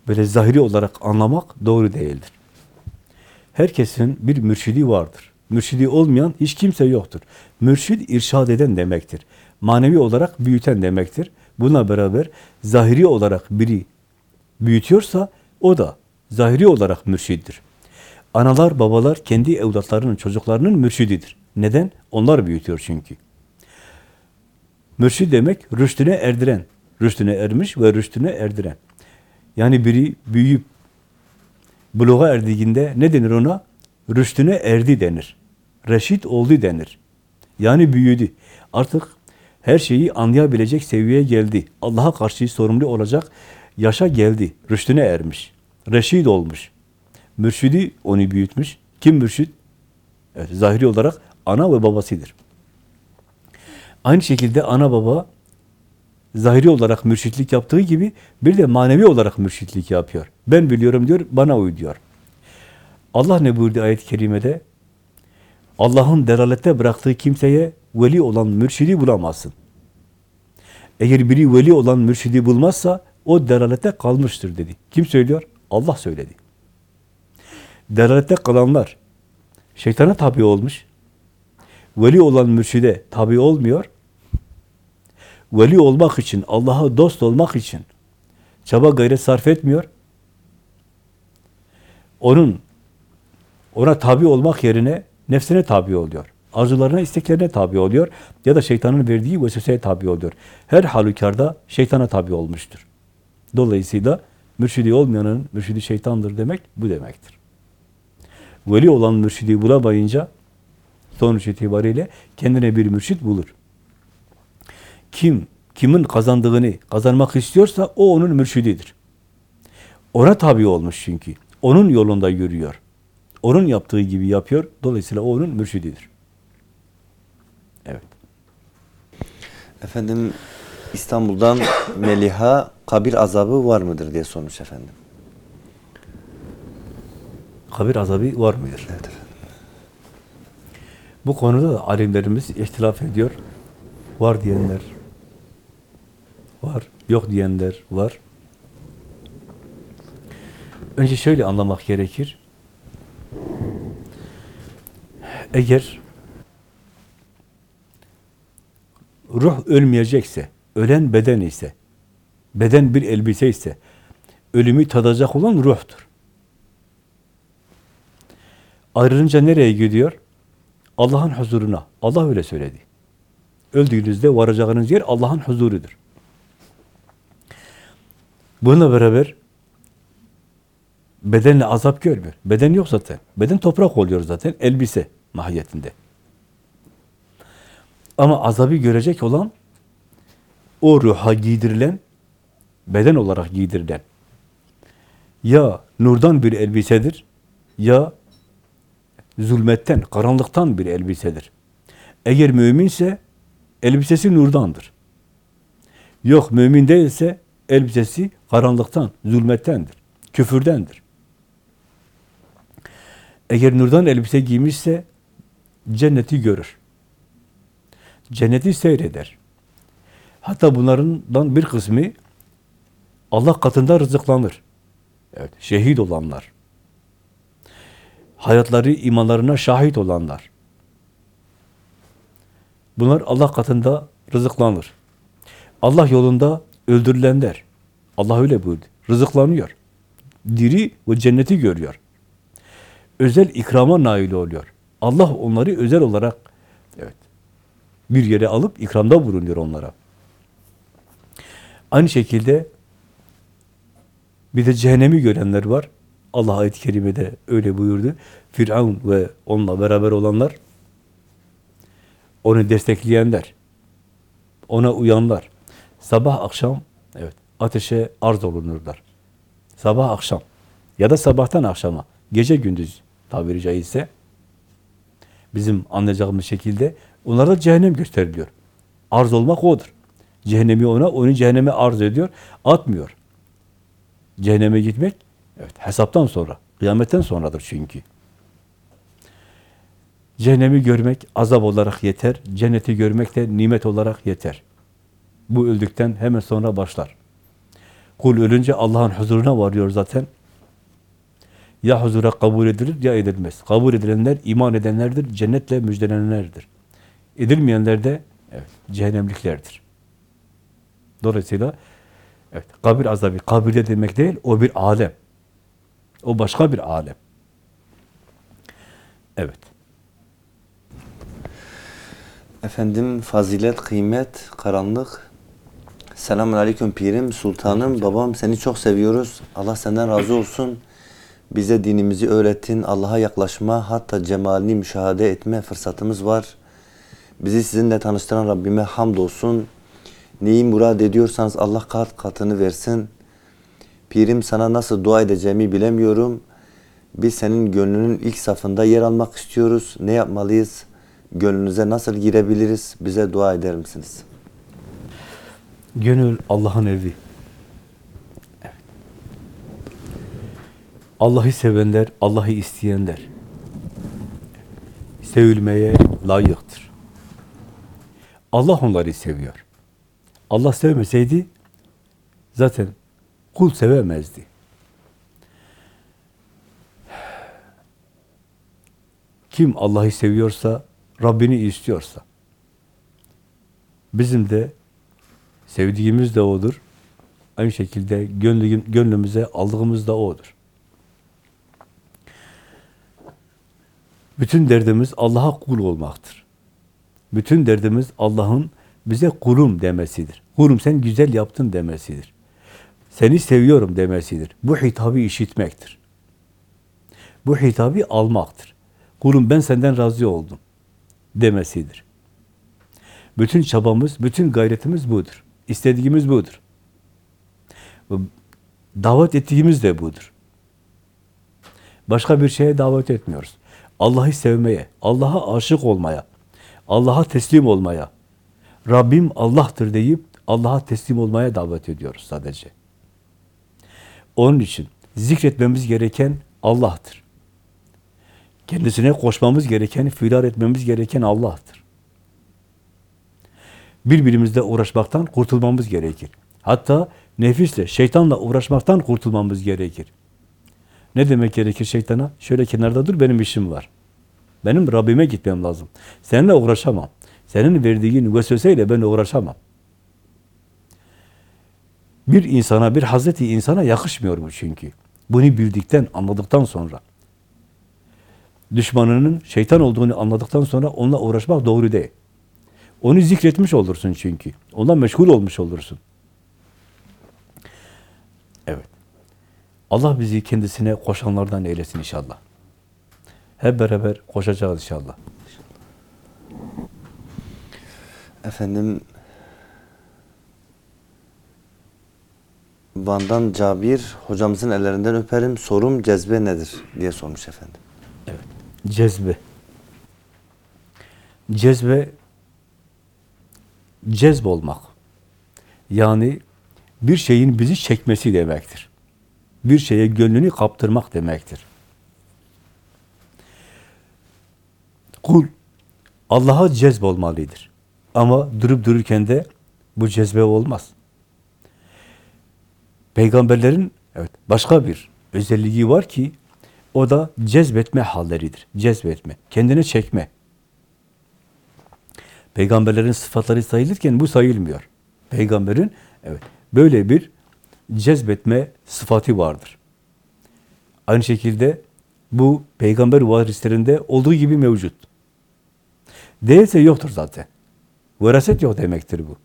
B: böyle zahiri olarak anlamak doğru değildir. Herkesin bir mürşidi vardır. Mürşidi olmayan hiç kimse yoktur. Mürşid irşad eden demektir. Manevi olarak büyüten demektir. Buna beraber zahiri olarak biri büyütüyorsa o da zahiri olarak mürşiddir. Analar, babalar kendi evlatlarının, çocuklarının mürşididir. Neden? Onlar büyütüyor çünkü. Mürşid demek rüştüne erdiren. Rüştüne ermiş ve rüştüne erdiren. Yani biri büyüyüp buluğa erdiğinde ne denir ona? Rüştüne erdi denir. Reşit oldu denir. Yani büyüdü. Artık her şeyi anlayabilecek seviyeye geldi. Allah'a karşı sorumlu olacak yaşa geldi. Rüştüne ermiş. Reşit olmuş. Mürşidi onu büyütmüş. Kim mürşid? Evet, zahiri olarak ana ve babasıdır. Aynı şekilde ana baba zahiri olarak mürşitlik yaptığı gibi bir de manevi olarak mürşitlik yapıyor. Ben biliyorum diyor, bana uy diyor. Allah ne buyurdu ayet-i kerimede? Allah'ın delalette bıraktığı kimseye veli olan mürşidi bulamazsın. Eğer biri veli olan mürşidi bulmazsa o delalette kalmıştır dedi. Kim söylüyor? Allah söyledi. Delalette kalanlar şeytana tabi olmuş. Veli olan mürşide tabi olmuyor. Veli olmak için, Allah'a dost olmak için çaba gayret sarf etmiyor. Onun ona tabi olmak yerine nefsine tabi oluyor. Arzularına, isteklerine tabi oluyor. Ya da şeytanın verdiği vesveseye tabi oluyor. Her halükarda şeytana tabi olmuştur. Dolayısıyla mürşidi olmayanın mürşidi şeytandır demek bu demektir. Veli olan mürşidi bulamayınca sonuç itibariyle kendine bir mürşit bulur. Kim, kimin kazandığını kazanmak istiyorsa o onun mürşididir. Ona tabi olmuş çünkü. Onun yolunda yürüyor. Onun yaptığı gibi yapıyor. Dolayısıyla o onun mürşididir. Evet.
A: Efendim İstanbul'dan Meliha kabir azabı var mıdır diye sormuş efendim.
B: Kabir azabı var mıdır?
A: Evet efendim.
B: Bu konuda da alimlerimiz ihtilaf ediyor. Var diyenler var, yok diyenler var. Önce şöyle anlamak gerekir. Eğer ruh ölmeyecekse, ölen beden ise, beden bir elbise ise, ölümü tadacak olan ruhtur. Ayrılınca nereye gidiyor? Allah'ın huzuruna. Allah öyle söyledi. Öldüğünüzde varacağınız yer Allah'ın huzurudur. Bununla beraber bedenle azap görmüyor. Beden yok zaten. Beden toprak oluyor zaten. Elbise mahiyetinde. Ama azabı görecek olan o ruha giydirilen beden olarak giydirilen ya nurdan bir elbisedir ya zulmetten, karanlıktan bir elbisedir. Eğer müminse elbisesi nurdandır. Yok mümin değilse elbisesi karanlıktan, zulmettendir, küfürdendir. Eğer nurdan elbise giymişse cenneti görür. Cenneti seyreder. Hatta bunlardan bir kısmı Allah katında rızıklanır. Evet, şehit olanlar. Hayatları, imanlarına şahit olanlar. Bunlar Allah katında rızıklanır. Allah yolunda öldürülenler. Allah öyle buyurdu. Rızıklanıyor. Diri ve cenneti görüyor. Özel ikrama nail oluyor. Allah onları özel olarak evet bir yere alıp ikramda bulunuyor onlara. Aynı şekilde bir de cehennemi görenler var. Allah ayet-i kerimede öyle buyurdu. Firavun ve onunla beraber olanlar, onu destekleyenler, ona uyanlar, sabah akşam evet ateşe arz olunurlar. Sabah akşam ya da sabahtan akşama, gece gündüz tabiri caizse bizim anlayacağımız şekilde onlara cehennem gösteriliyor. Arz olmak odur. Cehennemi ona, onu cehenneme arz ediyor, atmıyor. Cehenneme gitmek, evet hesaptan sonra, kıyametten sonradır çünkü. Cehennemi görmek azap olarak yeter, cenneti görmek de nimet olarak yeter. Bu öldükten hemen sonra başlar. Kul ölünce Allah'ın huzuruna varıyor zaten. Ya huzura kabul edilir ya edilmez. Kabul edilenler iman edenlerdir, cennetle müjdelenenlerdir. Edilmeyenler de evet, cehennemliklerdir. Dolayısıyla evet, kabir azabı kabirde demek değil, o bir alem. O başka bir alem. Evet.
A: Efendim fazilet, kıymet, karanlık, Selamun Aleyküm Pirim, Sultanım, babam seni çok seviyoruz. Allah senden razı olsun. Bize dinimizi öğrettin. Allah'a yaklaşma, hatta cemalini müşahede etme fırsatımız var. Bizi sizinle tanıştıran Rabbime hamdolsun. Neyi murad ediyorsanız Allah kat katını versin. Pirim sana nasıl dua edeceğimi bilemiyorum. Biz senin gönlünün ilk safında yer almak istiyoruz. Ne yapmalıyız? Gönlünüze nasıl girebiliriz? Bize dua eder misiniz?
B: Gönül Allah'ın evi. Evet. Allah'ı sevenler, Allah'ı isteyenler sevilmeye layıktır. Allah onları seviyor. Allah sevmeseydi zaten kul sevemezdi. Kim Allah'ı seviyorsa, Rabbini istiyorsa, bizim de sevdiğimiz de odur. Aynı şekilde gönlü, gönlümüze aldığımız da odur. Bütün derdimiz Allah'a kul olmaktır. Bütün derdimiz Allah'ın bize kulum demesidir. Kulum sen güzel yaptın demesidir. Seni seviyorum demesidir. Bu hitabı işitmektir. Bu hitabı almaktır. Kulum ben senden razı oldum demesidir. Bütün çabamız, bütün gayretimiz budur. İstediğimiz budur. Davet ettiğimiz de budur. Başka bir şeye davet etmiyoruz. Allah'ı sevmeye, Allah'a aşık olmaya, Allah'a teslim olmaya, Rabbim Allah'tır deyip Allah'a teslim olmaya davet ediyoruz sadece. Onun için zikretmemiz gereken Allah'tır. Kendisine koşmamız gereken, firar etmemiz gereken Allah'tır. Birbirimizle uğraşmaktan kurtulmamız gerekir. Hatta nefisle, şeytanla uğraşmaktan kurtulmamız gerekir. Ne demek gerekir şeytana? Şöyle kenarda dur, benim işim var. Benim Rabbime gitmem lazım. Seninle uğraşamam. Senin verdiğin vesveseyle ben uğraşamam. Bir insana, bir Hazreti insana yakışmıyor bu çünkü. Bunu bildikten, anladıktan sonra. Düşmanının şeytan olduğunu anladıktan sonra onunla uğraşmak doğru değil. Onu zikretmiş olursun çünkü. Ondan meşgul olmuş olursun. Evet. Allah bizi kendisine koşanlardan eylesin inşallah. Hep beraber koşacağız inşallah.
A: Efendim Van'dan Cabir hocamızın ellerinden öperim. Sorum cezbe nedir diye sormuş efendim.
B: Cezbe. Cezbe cezb olmak. Yani bir şeyin bizi çekmesi demektir. Bir şeye gönlünü kaptırmak demektir. Kul Allah'a cezb olmalıdır. Ama durup dururken de bu cezbe olmaz. Peygamberlerin evet başka bir özelliği var ki o da cezbetme halleridir. Cezbetme, kendine çekme. Peygamberlerin sıfatları sayılırken bu sayılmıyor. Peygamberin evet böyle bir cezbetme sıfatı vardır. Aynı şekilde bu peygamber varislerinde olduğu gibi mevcut. Değilse yoktur zaten. Veraset yok demektir bu.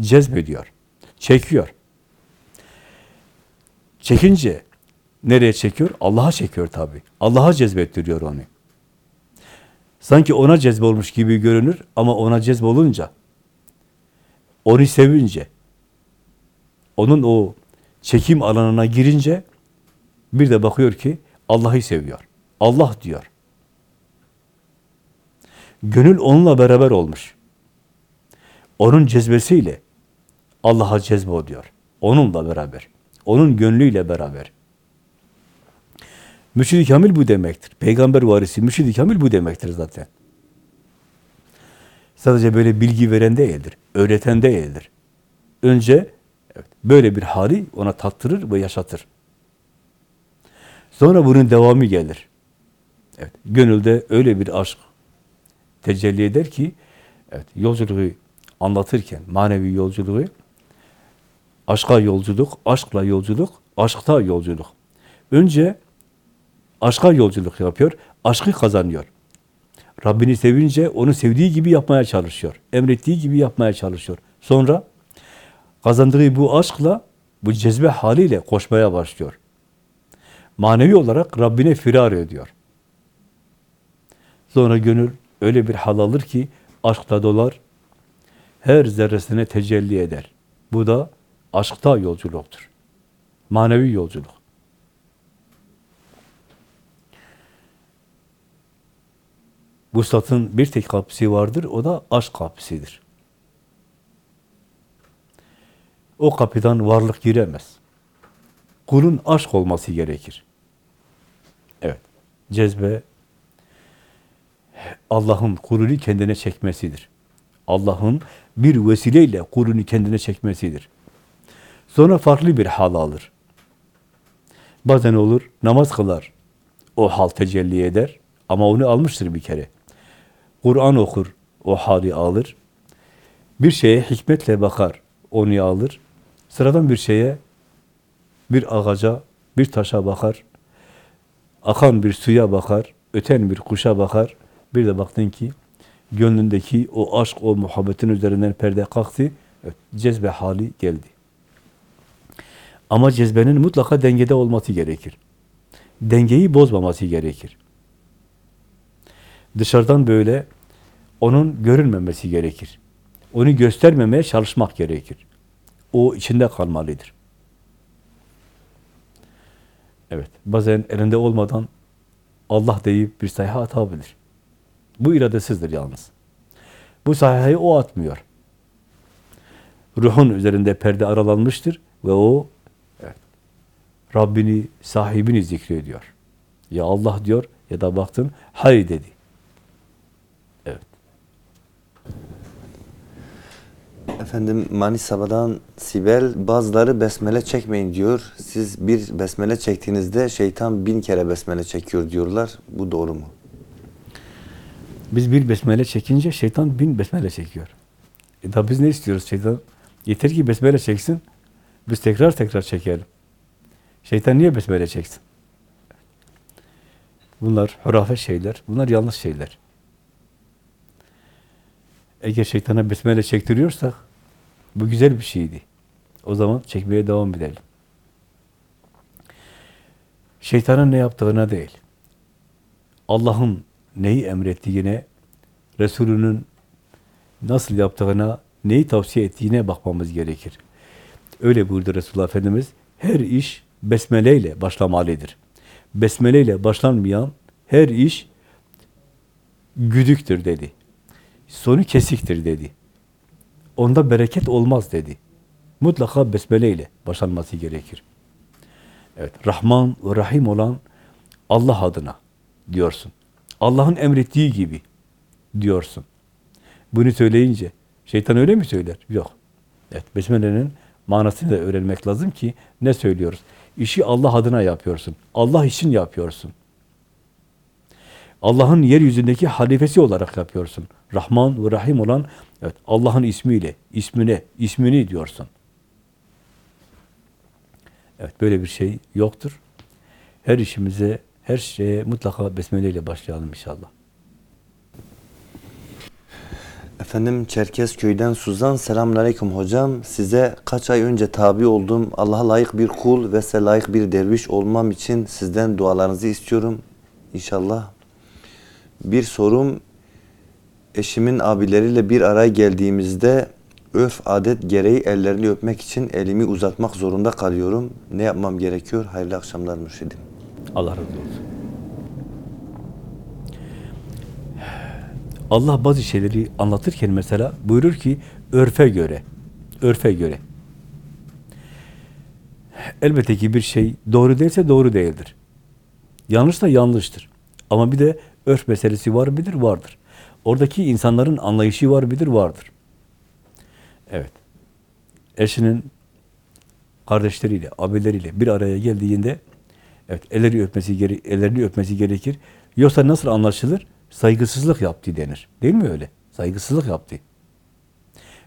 B: Cezbediyor, çekiyor. Çekince nereye çekiyor? Allah'a çekiyor tabi. Allah'a cezbettiriyor onu. Sanki ona cezbolmuş gibi görünür ama ona cezbolunca, onu sevince, onun o çekim alanına girince bir de bakıyor ki Allah'ı seviyor. Allah diyor. Gönül onunla beraber olmuş. Onun cezbesiyle Allah'a cezbo diyor. Onunla beraber. Onun gönlüyle beraber. Mürşid-i Kamil bu demektir. Peygamber varisi Mürşid-i Kamil bu demektir zaten. Sadece böyle bilgi veren değildir. Öğreten değildir. Önce evet, böyle bir hali ona tattırır ve yaşatır. Sonra bunun devamı gelir. Evet, gönülde öyle bir aşk tecelli eder ki evet, yolculuğu anlatırken, manevi yolculuğu aşka yolculuk, aşkla yolculuk, aşkta yolculuk. Önce aşka yolculuk yapıyor, aşkı kazanıyor. Rabbini sevince onu sevdiği gibi yapmaya çalışıyor. Emrettiği gibi yapmaya çalışıyor. Sonra kazandığı bu aşkla, bu cezbe haliyle koşmaya başlıyor. Manevi olarak Rabbine firar ediyor. Sonra gönül öyle bir hal alır ki aşkta dolar, her zerresine tecelli eder. Bu da aşkta yolculuktur. Manevi yolculuk. Bu satın bir tek kapısı vardır, o da aşk kapısıdır. O kapıdan varlık giremez. Kulun aşk olması gerekir. Evet, cezbe Allah'ın kulunu kendine çekmesidir. Allah'ın bir vesileyle kulunu kendine çekmesidir. Sonra farklı bir hal alır. Bazen olur, namaz kılar. O hal tecelli eder. Ama onu almıştır bir kere. Kur'an okur, o hali alır. Bir şeye hikmetle bakar, onu alır. Sıradan bir şeye, bir ağaca, bir taşa bakar. Akan bir suya bakar, öten bir kuşa bakar. Bir de baktın ki gönlündeki o aşk, o muhabbetin üzerinden perde kalktı. Cezbe hali geldi. Ama cezbenin mutlaka dengede olması gerekir. Dengeyi bozmaması gerekir. Dışarıdan böyle onun görünmemesi gerekir. Onu göstermemeye çalışmak gerekir. O içinde kalmalıdır. Evet, bazen elinde olmadan Allah deyip bir sayha atabilir. Bu iradesizdir yalnız. Bu sayhayı o atmıyor. Ruhun üzerinde perde aralanmıştır ve o evet, Rabbini, sahibini zikrediyor. Ya Allah diyor ya da baktın hay dedi. Evet.
A: Efendim Manisa'dan Sibel bazıları besmele çekmeyin diyor. Siz bir besmele çektiğinizde şeytan bin kere besmele çekiyor diyorlar. Bu doğru mu?
B: Biz bir besmele çekince şeytan bin besmele çekiyor. E da biz ne istiyoruz şeytan? Yeter ki besmele çeksin, biz tekrar tekrar çekelim. Şeytan niye besmele çeksin? Bunlar hurafe şeyler, bunlar yanlış şeyler. Eğer şeytana besmele çektiriyorsak, bu güzel bir şeydi. O zaman çekmeye devam edelim. Şeytanın ne yaptığına değil, Allah'ın neyi emrettiğine, Resulünün nasıl yaptığına, neyi tavsiye ettiğine bakmamız gerekir. Öyle buyurdu Resulullah Efendimiz, her iş besmeleyle başlamalıdır. Besmeleyle başlanmayan her iş güdüktür dedi. Sonu kesiktir dedi. Onda bereket olmaz dedi. Mutlaka besmeleyle başlanması gerekir. Evet, Rahman ve Rahim olan Allah adına diyorsun. Allah'ın emrettiği gibi diyorsun. Bunu söyleyince şeytan öyle mi söyler? Yok. Evet, besmelenin manasını da öğrenmek lazım ki ne söylüyoruz? İşi Allah adına yapıyorsun. Allah için yapıyorsun. Allah'ın yeryüzündeki halifesi olarak yapıyorsun. Rahman ve Rahim olan evet, Allah'ın ismiyle, ismine, ismini diyorsun. Evet, böyle bir şey yoktur. Her işimize, her şeye mutlaka besmele ile başlayalım inşallah.
A: Efendim Çerkezköy'den Suzan selamünaleyküm hocam. Size kaç ay önce tabi oldum. Allah'a layık bir kul ve size layık bir derviş olmam için sizden dualarınızı istiyorum. İnşallah. Bir sorum eşimin abileriyle bir araya geldiğimizde örf adet gereği ellerini öpmek için elimi uzatmak zorunda kalıyorum. Ne yapmam gerekiyor? Hayırlı akşamlar mürşidim.
B: Allah razı olsun. Allah bazı şeyleri anlatırken mesela buyurur ki örfe göre, örfe göre. Elbette ki bir şey doğru değilse doğru değildir. Yanlışsa yanlıştır. Ama bir de örf meselesi var mıdır? Vardır. Oradaki insanların anlayışı var mıdır? Vardır. Evet. Eşinin kardeşleriyle, abileriyle bir araya geldiğinde evet elleri öpmesi gere ellerini öpmesi gerekir. Yoksa nasıl anlaşılır? Saygısızlık yaptı denir. Değil mi öyle? Saygısızlık yaptı.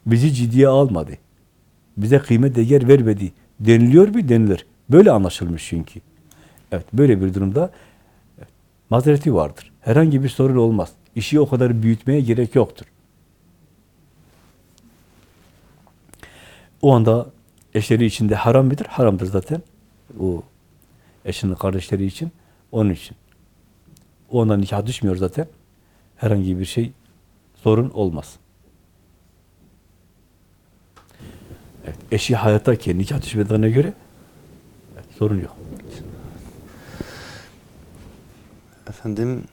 B: Bizi ciddiye almadı. Bize kıymet değer vermedi. Deniliyor mu? Denilir. Böyle anlaşılmış çünkü. Evet, böyle bir durumda mazereti vardır. Herhangi bir sorun olmaz. İşi o kadar büyütmeye gerek yoktur. O anda eşleri içinde haram mıdır? Haramdır zaten. O eşinin kardeşleri için. Onun için. O anda nikah düşmüyor zaten. Herhangi bir şey sorun olmaz. Evet, eşi hayattayken nikah düşmediğine göre evet, sorun yok.
A: Efendim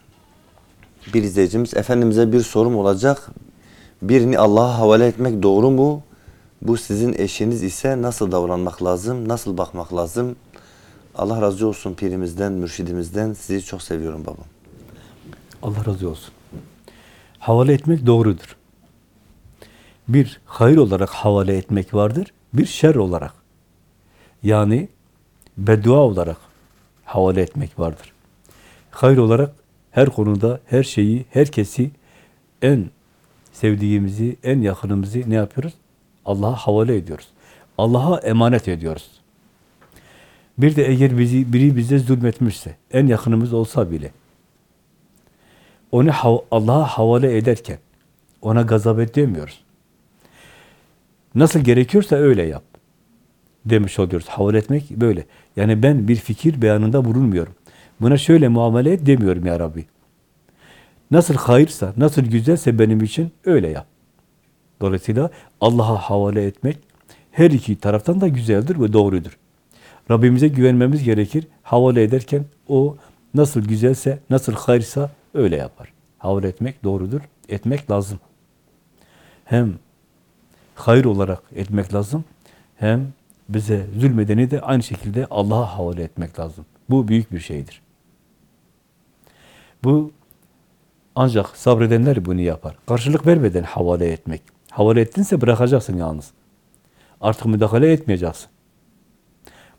A: bir izleyicimiz Efendimiz'e bir sorum olacak. Birini Allah'a havale etmek doğru mu? Bu sizin eşiniz ise nasıl davranmak lazım? Nasıl bakmak lazım? Allah razı olsun pirimizden, mürşidimizden. Sizi çok seviyorum babam.
B: Allah razı olsun. Havale etmek doğrudur. Bir hayır olarak havale etmek vardır, bir şer olarak. Yani beddua olarak havale etmek vardır. Hayır olarak her konuda her şeyi, herkesi en sevdiğimizi, en yakınımızı ne yapıyoruz? Allah'a havale ediyoruz. Allah'a emanet ediyoruz. Bir de eğer bizi biri bize zulmetmişse, en yakınımız olsa bile, onu hav- Allah'a havale ederken ona gazap et demiyoruz. Nasıl gerekiyorsa öyle yap demiş oluyoruz. Havale etmek böyle. Yani ben bir fikir beyanında bulunmuyorum. Buna şöyle muamele et demiyorum ya Rabbi. Nasıl hayırsa, nasıl güzelse benim için öyle yap. Dolayısıyla Allah'a havale etmek her iki taraftan da güzeldir ve doğrudur. Rabbimize güvenmemiz gerekir. Havale ederken o nasıl güzelse, nasıl hayırsa öyle yapar. Havale etmek doğrudur. Etmek lazım. Hem hayır olarak etmek lazım, hem bize zulmedeni de aynı şekilde Allah'a havale etmek lazım. Bu büyük bir şeydir. Bu ancak sabredenler bunu yapar. Karşılık vermeden havale etmek. Havale ettinse bırakacaksın yalnız. Artık müdahale etmeyeceksin.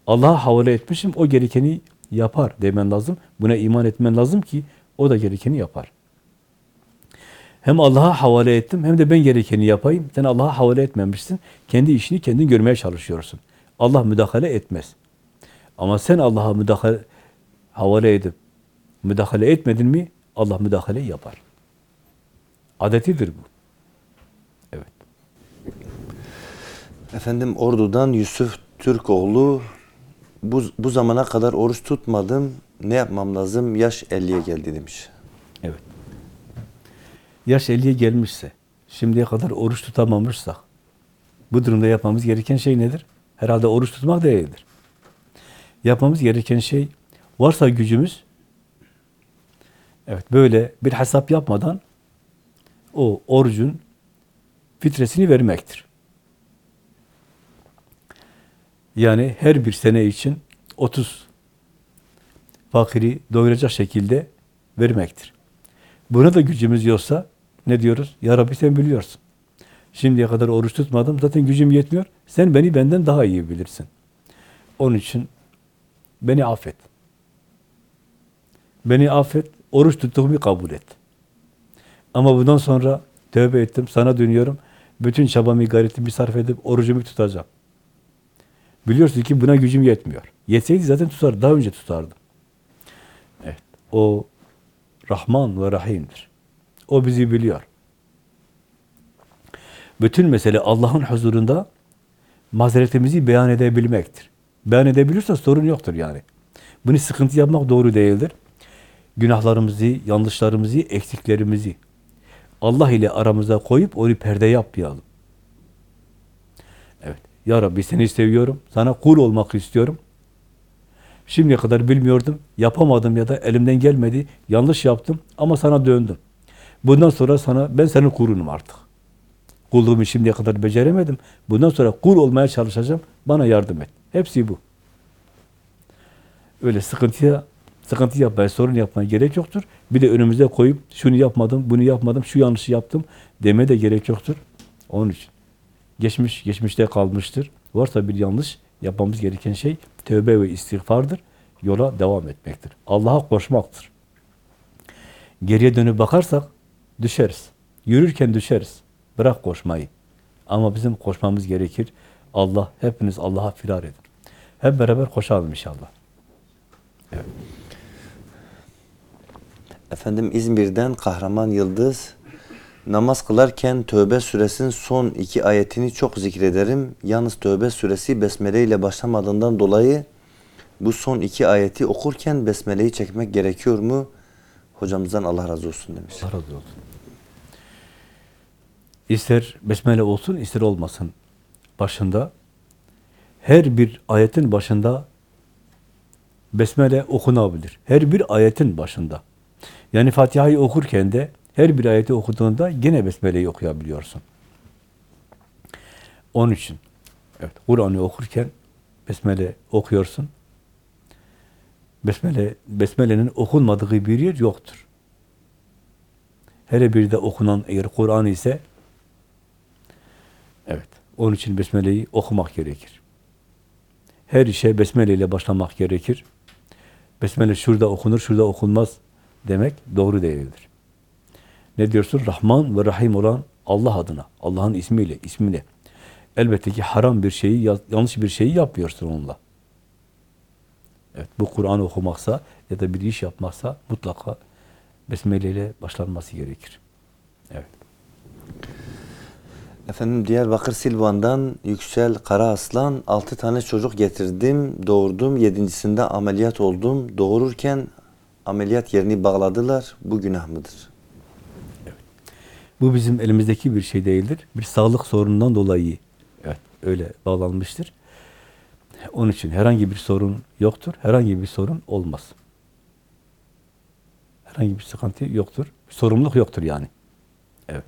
B: Allah'a havale etmişim, o gerekeni yapar demen lazım. Buna iman etmen lazım ki o da gerekeni yapar. Hem Allah'a havale ettim hem de ben gerekeni yapayım. Sen Allah'a havale etmemişsin. Kendi işini kendin görmeye çalışıyorsun. Allah müdahale etmez. Ama sen Allah'a müdahale havale edip müdahale etmedin mi Allah müdahale yapar. Adetidir bu. Evet.
A: Efendim Ordu'dan Yusuf Türkoğlu bu, bu zamana kadar oruç tutmadım. Ne yapmam lazım? Yaş 50'ye geldi demiş.
B: Evet. Yaş 50'ye gelmişse, şimdiye kadar oruç tutamamışsak, bu durumda yapmamız gereken şey nedir? Herhalde oruç tutmak değildir. Yapmamız gereken şey, varsa gücümüz, evet böyle bir hesap yapmadan o orucun fitresini vermektir. Yani her bir sene için 30 fakiri doyuracak şekilde vermektir. Buna da gücümüz yoksa ne diyoruz? Ya Rabbi sen biliyorsun. Şimdiye kadar oruç tutmadım. Zaten gücüm yetmiyor. Sen beni benden daha iyi bilirsin. Onun için beni affet. Beni affet. Oruç tuttuğumu kabul et. Ama bundan sonra tövbe ettim. Sana dönüyorum. Bütün çabamı, gayretimi sarf edip orucumu tutacağım. Biliyorsun ki buna gücüm yetmiyor. Yetseydi zaten tutar. Daha önce tutardım. Evet. O Rahman ve Rahim'dir. O bizi biliyor. Bütün mesele Allah'ın huzurunda mazeretimizi beyan edebilmektir. Beyan edebilirse sorun yoktur yani. Bunu sıkıntı yapmak doğru değildir. Günahlarımızı, yanlışlarımızı, eksiklerimizi Allah ile aramıza koyup onu perde yapmayalım. Evet. Ya Rabbi seni seviyorum. Sana kul olmak istiyorum. Şimdiye kadar bilmiyordum, yapamadım ya da elimden gelmedi, yanlış yaptım ama sana döndüm. Bundan sonra sana, ben senin kulunum artık. Kulluğumu şimdiye kadar beceremedim. Bundan sonra kul olmaya çalışacağım, bana yardım et. Hepsi bu. Öyle sıkıntıya, sıkıntı yapmaya, sorun yapmaya gerek yoktur. Bir de önümüze koyup, şunu yapmadım, bunu yapmadım, şu yanlışı yaptım deme de gerek yoktur. Onun için. Geçmiş, geçmişte kalmıştır. Varsa bir yanlış, yapmamız gereken şey tövbe ve istiğfardır. Yola devam etmektir. Allah'a koşmaktır. Geriye dönüp bakarsak düşeriz. Yürürken düşeriz. Bırak koşmayı. Ama bizim koşmamız gerekir. Allah, hepiniz Allah'a firar edin. Hep beraber koşalım inşallah.
A: Efendim İzmir'den Kahraman Yıldız Namaz kılarken Tövbe suresinin son iki ayetini çok zikrederim. Yalnız Tövbe suresi Besmele ile başlamadığından dolayı bu son iki ayeti okurken Besmele'yi çekmek gerekiyor mu? Hocamızdan Allah razı olsun demiş.
B: Allah razı olsun. İster besmele olsun, ister olmasın. Başında, her bir ayetin başında besmele okunabilir. Her bir ayetin başında. Yani Fatiha'yı okurken de her bir ayeti okuduğunda yine besmeleyi okuyabiliyorsun. Onun için evet Kur'an'ı okurken besmele okuyorsun. Besmele besmelenin okunmadığı bir yer yoktur. Hele bir de okunan eğer Kur'an ise evet onun için besmeleyi okumak gerekir. Her işe besmele ile başlamak gerekir. Besmele şurada okunur, şurada okunmaz demek doğru değildir. Ne diyorsun? Rahman ve Rahim olan Allah adına, Allah'ın ismiyle, ismiyle. Elbette ki haram bir şeyi, ya- yanlış bir şeyi yapmıyorsun onunla. Evet, bu Kur'an okumaksa ya da bir iş yapmaksa mutlaka Besmele ile başlanması gerekir. Evet.
A: Efendim Diyarbakır Silvan'dan Yüksel Kara Aslan 6 tane çocuk getirdim, doğurdum. Yedincisinde ameliyat oldum. Doğururken ameliyat yerini bağladılar. Bu günah mıdır?
B: Bu bizim elimizdeki bir şey değildir. Bir sağlık sorunundan dolayı evet, öyle bağlanmıştır. Onun için herhangi bir sorun yoktur. Herhangi bir sorun olmaz. Herhangi bir sıkıntı yoktur. Sorumluluk yoktur yani. Evet.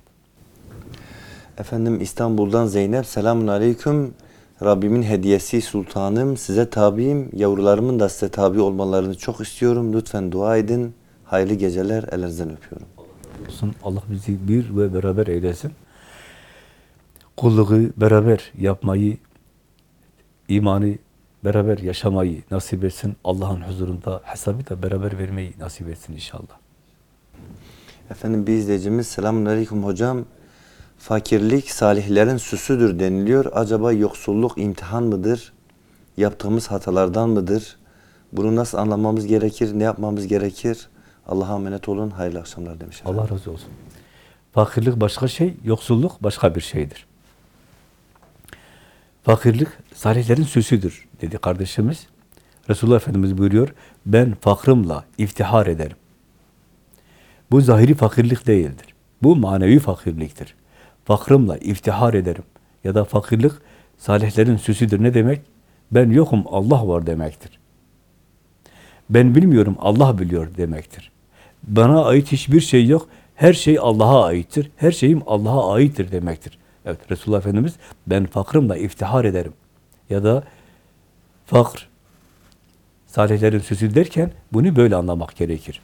A: Efendim İstanbul'dan Zeynep selamun aleyküm. Rabbimin hediyesi sultanım. Size tabiyim. Yavrularımın da size tabi olmalarını çok istiyorum. Lütfen dua edin. Hayırlı geceler. Ellerinizden öpüyorum.
B: olsun. Allah bizi bir ve beraber eylesin. Kulluğu beraber yapmayı, imanı beraber yaşamayı nasip etsin. Allah'ın huzurunda hesabı da beraber vermeyi nasip etsin inşallah.
A: Efendim bir izleyicimiz selamun aleyküm hocam. Fakirlik salihlerin süsüdür deniliyor. Acaba yoksulluk imtihan mıdır? Yaptığımız hatalardan mıdır? Bunu nasıl anlamamız gerekir? Ne yapmamız gerekir? Allah'a emanet olun. Hayırlı akşamlar demiş.
B: Allah razı olsun. Fakirlik başka şey, yoksulluk başka bir şeydir. Fakirlik salihlerin süsüdür dedi kardeşimiz. Resulullah Efendimiz buyuruyor, ben fakrımla iftihar ederim. Bu zahiri fakirlik değildir. Bu manevi fakirliktir. Fakrımla iftihar ederim. Ya da fakirlik salihlerin süsüdür. Ne demek? Ben yokum, Allah var demektir. Ben bilmiyorum, Allah biliyor demektir. Bana ait hiçbir şey yok. Her şey Allah'a aittir. Her şeyim Allah'a aittir demektir. Evet Resulullah Efendimiz ben fakrımla iftihar ederim. Ya da fakr salihlerin sözü derken bunu böyle anlamak gerekir.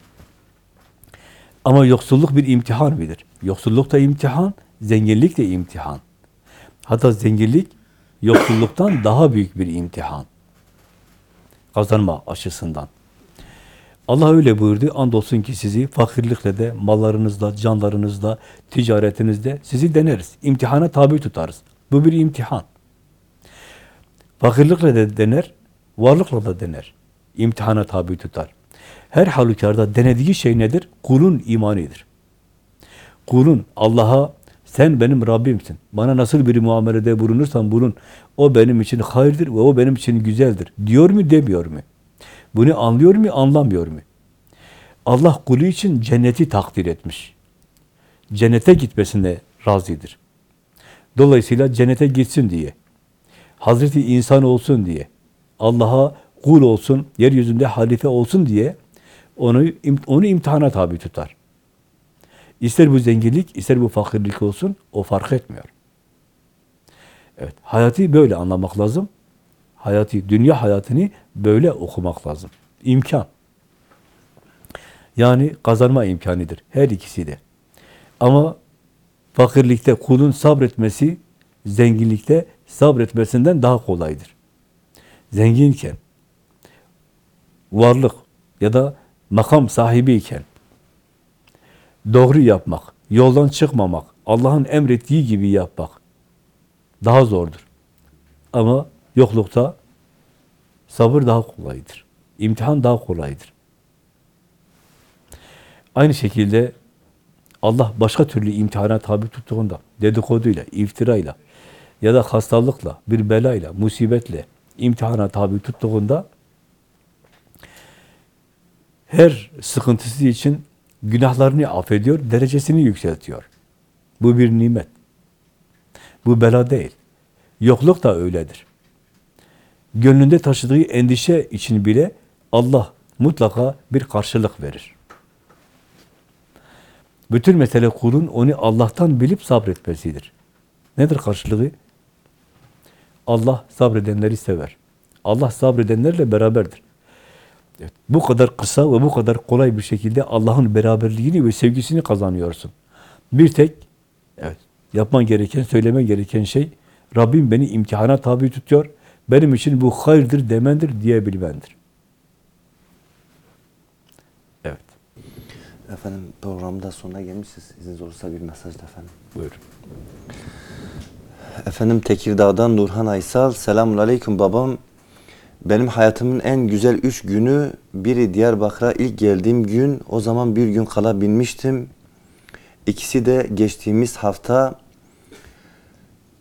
B: Ama yoksulluk bir imtihan mıdır? Yoksulluk da imtihan, zenginlik de imtihan. Hatta zenginlik yoksulluktan daha büyük bir imtihan. Kazanma açısından. Allah öyle buyurdu. Andolsun ki sizi fakirlikle de, mallarınızla, canlarınızla, ticaretinizde sizi deneriz. İmtihana tabi tutarız. Bu bir imtihan. Fakirlikle de dener, varlıkla da dener. İmtihana tabi tutar. Her halükarda denediği şey nedir? Kulun imanidir. Kulun Allah'a sen benim Rabbimsin. Bana nasıl bir muamelede bulunursan bulun. O benim için hayırdır ve o benim için güzeldir. Diyor mu demiyor mu? Bunu anlıyor mu, anlamıyor mu? Allah kulu için cenneti takdir etmiş. Cennete gitmesine razıdır. Dolayısıyla cennete gitsin diye, Hazreti insan olsun diye, Allah'a kul olsun, yeryüzünde halife olsun diye onu onu imtihana tabi tutar. İster bu zenginlik, ister bu fakirlik olsun, o fark etmiyor. Evet, hayatı böyle anlamak lazım hayatı, dünya hayatını böyle okumak lazım. İmkan. Yani kazanma imkanıdır. Her ikisi de. Ama fakirlikte kulun sabretmesi, zenginlikte sabretmesinden daha kolaydır. Zenginken, varlık ya da makam sahibiyken, doğru yapmak, yoldan çıkmamak, Allah'ın emrettiği gibi yapmak daha zordur. Ama yoklukta sabır daha kolaydır. İmtihan daha kolaydır. Aynı şekilde Allah başka türlü imtihana tabi tuttuğunda, dedikoduyla, iftirayla ya da hastalıkla, bir belayla, musibetle imtihana tabi tuttuğunda her sıkıntısı için günahlarını affediyor, derecesini yükseltiyor. Bu bir nimet. Bu bela değil. Yokluk da öyledir. Gönlünde taşıdığı endişe için bile Allah mutlaka bir karşılık verir. Bütün mesele kulun onu Allah'tan bilip sabretmesidir. Nedir karşılığı? Allah sabredenleri sever. Allah sabredenlerle beraberdir. Evet, bu kadar kısa ve bu kadar kolay bir şekilde Allah'ın beraberliğini ve sevgisini kazanıyorsun. Bir tek evet, yapman gereken, söylemen gereken şey Rabbim beni imtihana tabi tutuyor. Benim için bu hayırdır demendir diyebilmendir. Evet.
A: Efendim programda sonuna gelmişiz. İzniniz olursa bir mesaj da efendim.
B: Buyurun.
A: Efendim Tekirdağ'dan Nurhan Aysal. Selamun Aleyküm babam. Benim hayatımın en güzel üç günü biri Diyarbakır'a ilk geldiğim gün. O zaman bir gün kala binmiştim. İkisi de geçtiğimiz hafta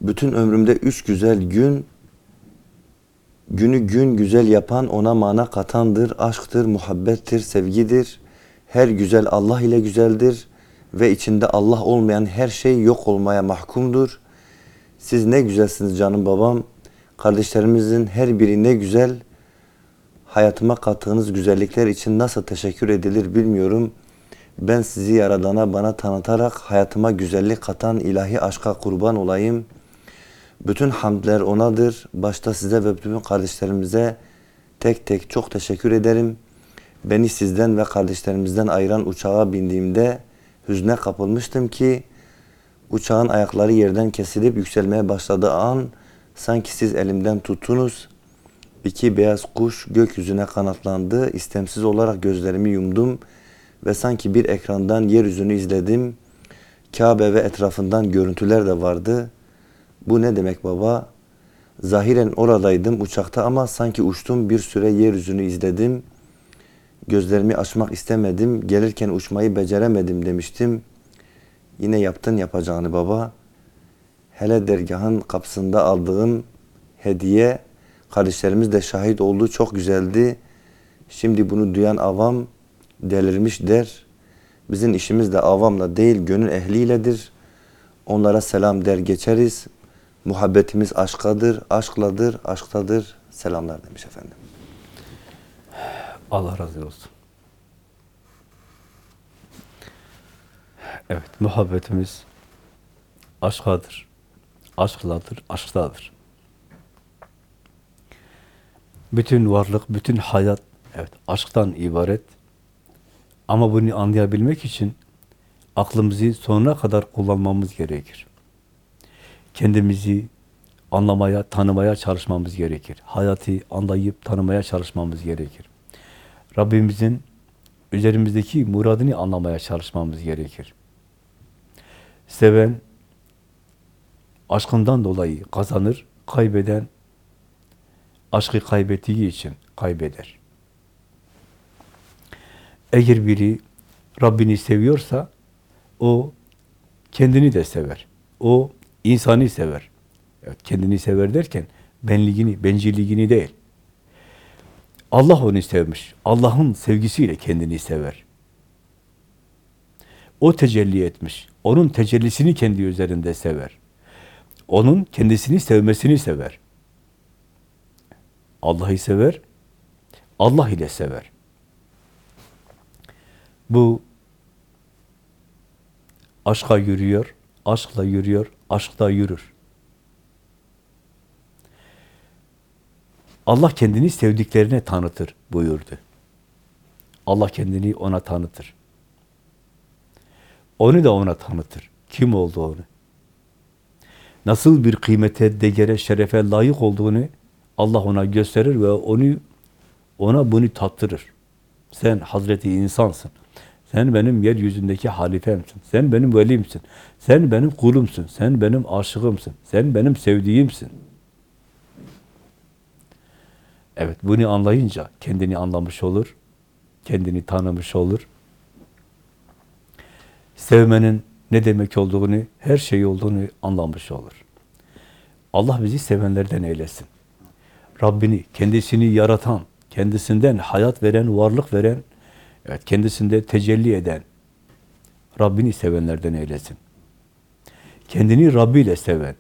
A: bütün ömrümde üç güzel gün günü gün güzel yapan ona mana katandır, aşktır, muhabbettir, sevgidir. Her güzel Allah ile güzeldir ve içinde Allah olmayan her şey yok olmaya mahkumdur. Siz ne güzelsiniz canım babam. Kardeşlerimizin her biri ne güzel. Hayatıma kattığınız güzellikler için nasıl teşekkür edilir bilmiyorum. Ben sizi Yaradan'a bana tanıtarak hayatıma güzellik katan ilahi aşka kurban olayım. Bütün hamdler O'nadır. Başta size ve bütün kardeşlerimize tek tek çok teşekkür ederim. Beni sizden ve kardeşlerimizden ayıran uçağa bindiğimde hüzne kapılmıştım ki uçağın ayakları yerden kesilip yükselmeye başladığı an sanki siz elimden tuttunuz. İki beyaz kuş gökyüzüne kanatlandı. İstemsiz olarak gözlerimi yumdum ve sanki bir ekrandan yeryüzünü izledim. Kabe ve etrafından görüntüler de vardı. Bu ne demek baba? Zahiren oradaydım uçakta ama sanki uçtum bir süre yeryüzünü izledim. Gözlerimi açmak istemedim. Gelirken uçmayı beceremedim demiştim. Yine yaptın yapacağını baba. Hele dergahın kapısında aldığım hediye kardeşlerimiz de şahit oldu. Çok güzeldi. Şimdi bunu duyan avam delirmiş der. Bizim işimiz de avamla değil gönül ehliyledir. Onlara selam der geçeriz. Muhabbetimiz aşkadır, aşkladır, aşktadır. Selamlar demiş efendim.
B: Allah razı olsun. Evet, muhabbetimiz aşkadır. Aşkladır, aşktadır. Bütün varlık, bütün hayat evet aşktan ibaret. Ama bunu anlayabilmek için aklımızı sonuna kadar kullanmamız gerekir. Kendimizi anlamaya, tanımaya çalışmamız gerekir. Hayatı anlayıp tanımaya çalışmamız gerekir. Rabbimizin üzerimizdeki muradını anlamaya çalışmamız gerekir. Seven aşkından dolayı kazanır, kaybeden aşkı kaybettiği için kaybeder. Eğer biri Rabbini seviyorsa o kendini de sever. O insanı sever. Evet, kendini sever derken benliğini, bencilliğini değil. Allah onu sevmiş. Allah'ın sevgisiyle kendini sever. O tecelli etmiş. Onun tecellisini kendi üzerinde sever. Onun kendisini sevmesini sever. Allah'ı sever, Allah ile sever. Bu aşka yürüyor, aşkla yürüyor, aşkta yürür. Allah kendini sevdiklerine tanıtır buyurdu. Allah kendini ona tanıtır. Onu da ona tanıtır. Kim olduğunu. Nasıl bir kıymete, değere, şerefe layık olduğunu Allah ona gösterir ve onu ona bunu tattırır. Sen Hazreti insansın. Sen benim yeryüzündeki halifemsin. Sen benim velimsin. Sen benim kulumsun. Sen benim aşığımsın. Sen benim sevdiğimsin. Evet, bunu anlayınca kendini anlamış olur. Kendini tanımış olur. sevmenin ne demek olduğunu, her şey olduğunu anlamış olur. Allah bizi sevenlerden eylesin. Rabbini, kendisini yaratan, kendisinden hayat veren, varlık veren, evet kendisinde tecelli eden, Rabbini sevenlerden eylesin. Kendini Rabbi ile seven,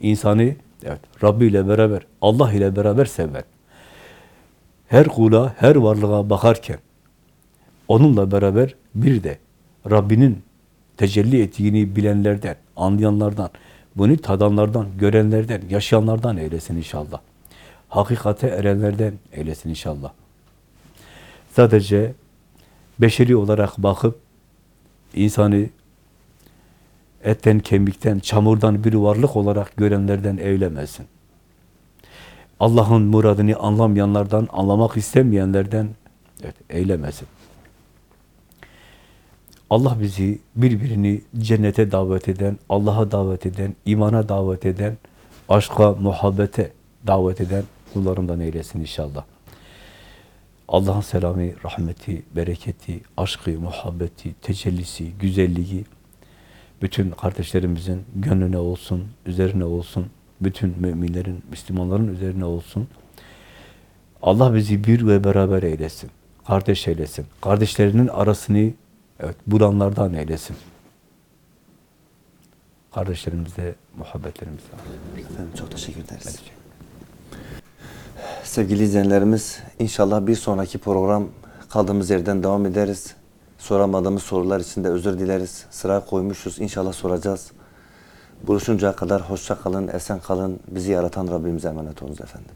B: insanı evet Rabbi ile beraber, Allah ile beraber seven, her kula, her varlığa bakarken onunla beraber bir de Rabbinin tecelli ettiğini bilenlerden, anlayanlardan, bunu tadanlardan, görenlerden, yaşayanlardan eylesin inşallah. Hakikate erenlerden eylesin inşallah. Sadece beşeri olarak bakıp insanı etten, kemikten, çamurdan bir varlık olarak görenlerden eylemesin. Allah'ın muradını anlamayanlardan, anlamak istemeyenlerden evet, eylemesin. Allah bizi birbirini cennete davet eden, Allah'a davet eden, imana davet eden, aşka, muhabbete davet eden kullarından eylesin inşallah. Allah'ın selamı, rahmeti, bereketi, aşkı, muhabbeti, tecellisi, güzelliği bütün kardeşlerimizin gönlüne olsun, üzerine olsun, bütün müminlerin, Müslümanların üzerine olsun. Allah bizi bir ve beraber eylesin, kardeş eylesin, kardeşlerinin arasını evet, bulanlardan eylesin. Kardeşlerimize muhabbetlerimizi.
A: Efendim çok teşekkür ederiz. Sevgili izleyenlerimiz inşallah bir sonraki program kaldığımız yerden devam ederiz. Soramadığımız sorular için de özür dileriz. Sıra koymuşuz inşallah soracağız. Buluşuncaya kadar hoşça kalın, esen kalın. Bizi yaratan Rabbimize emanet olunuz efendim.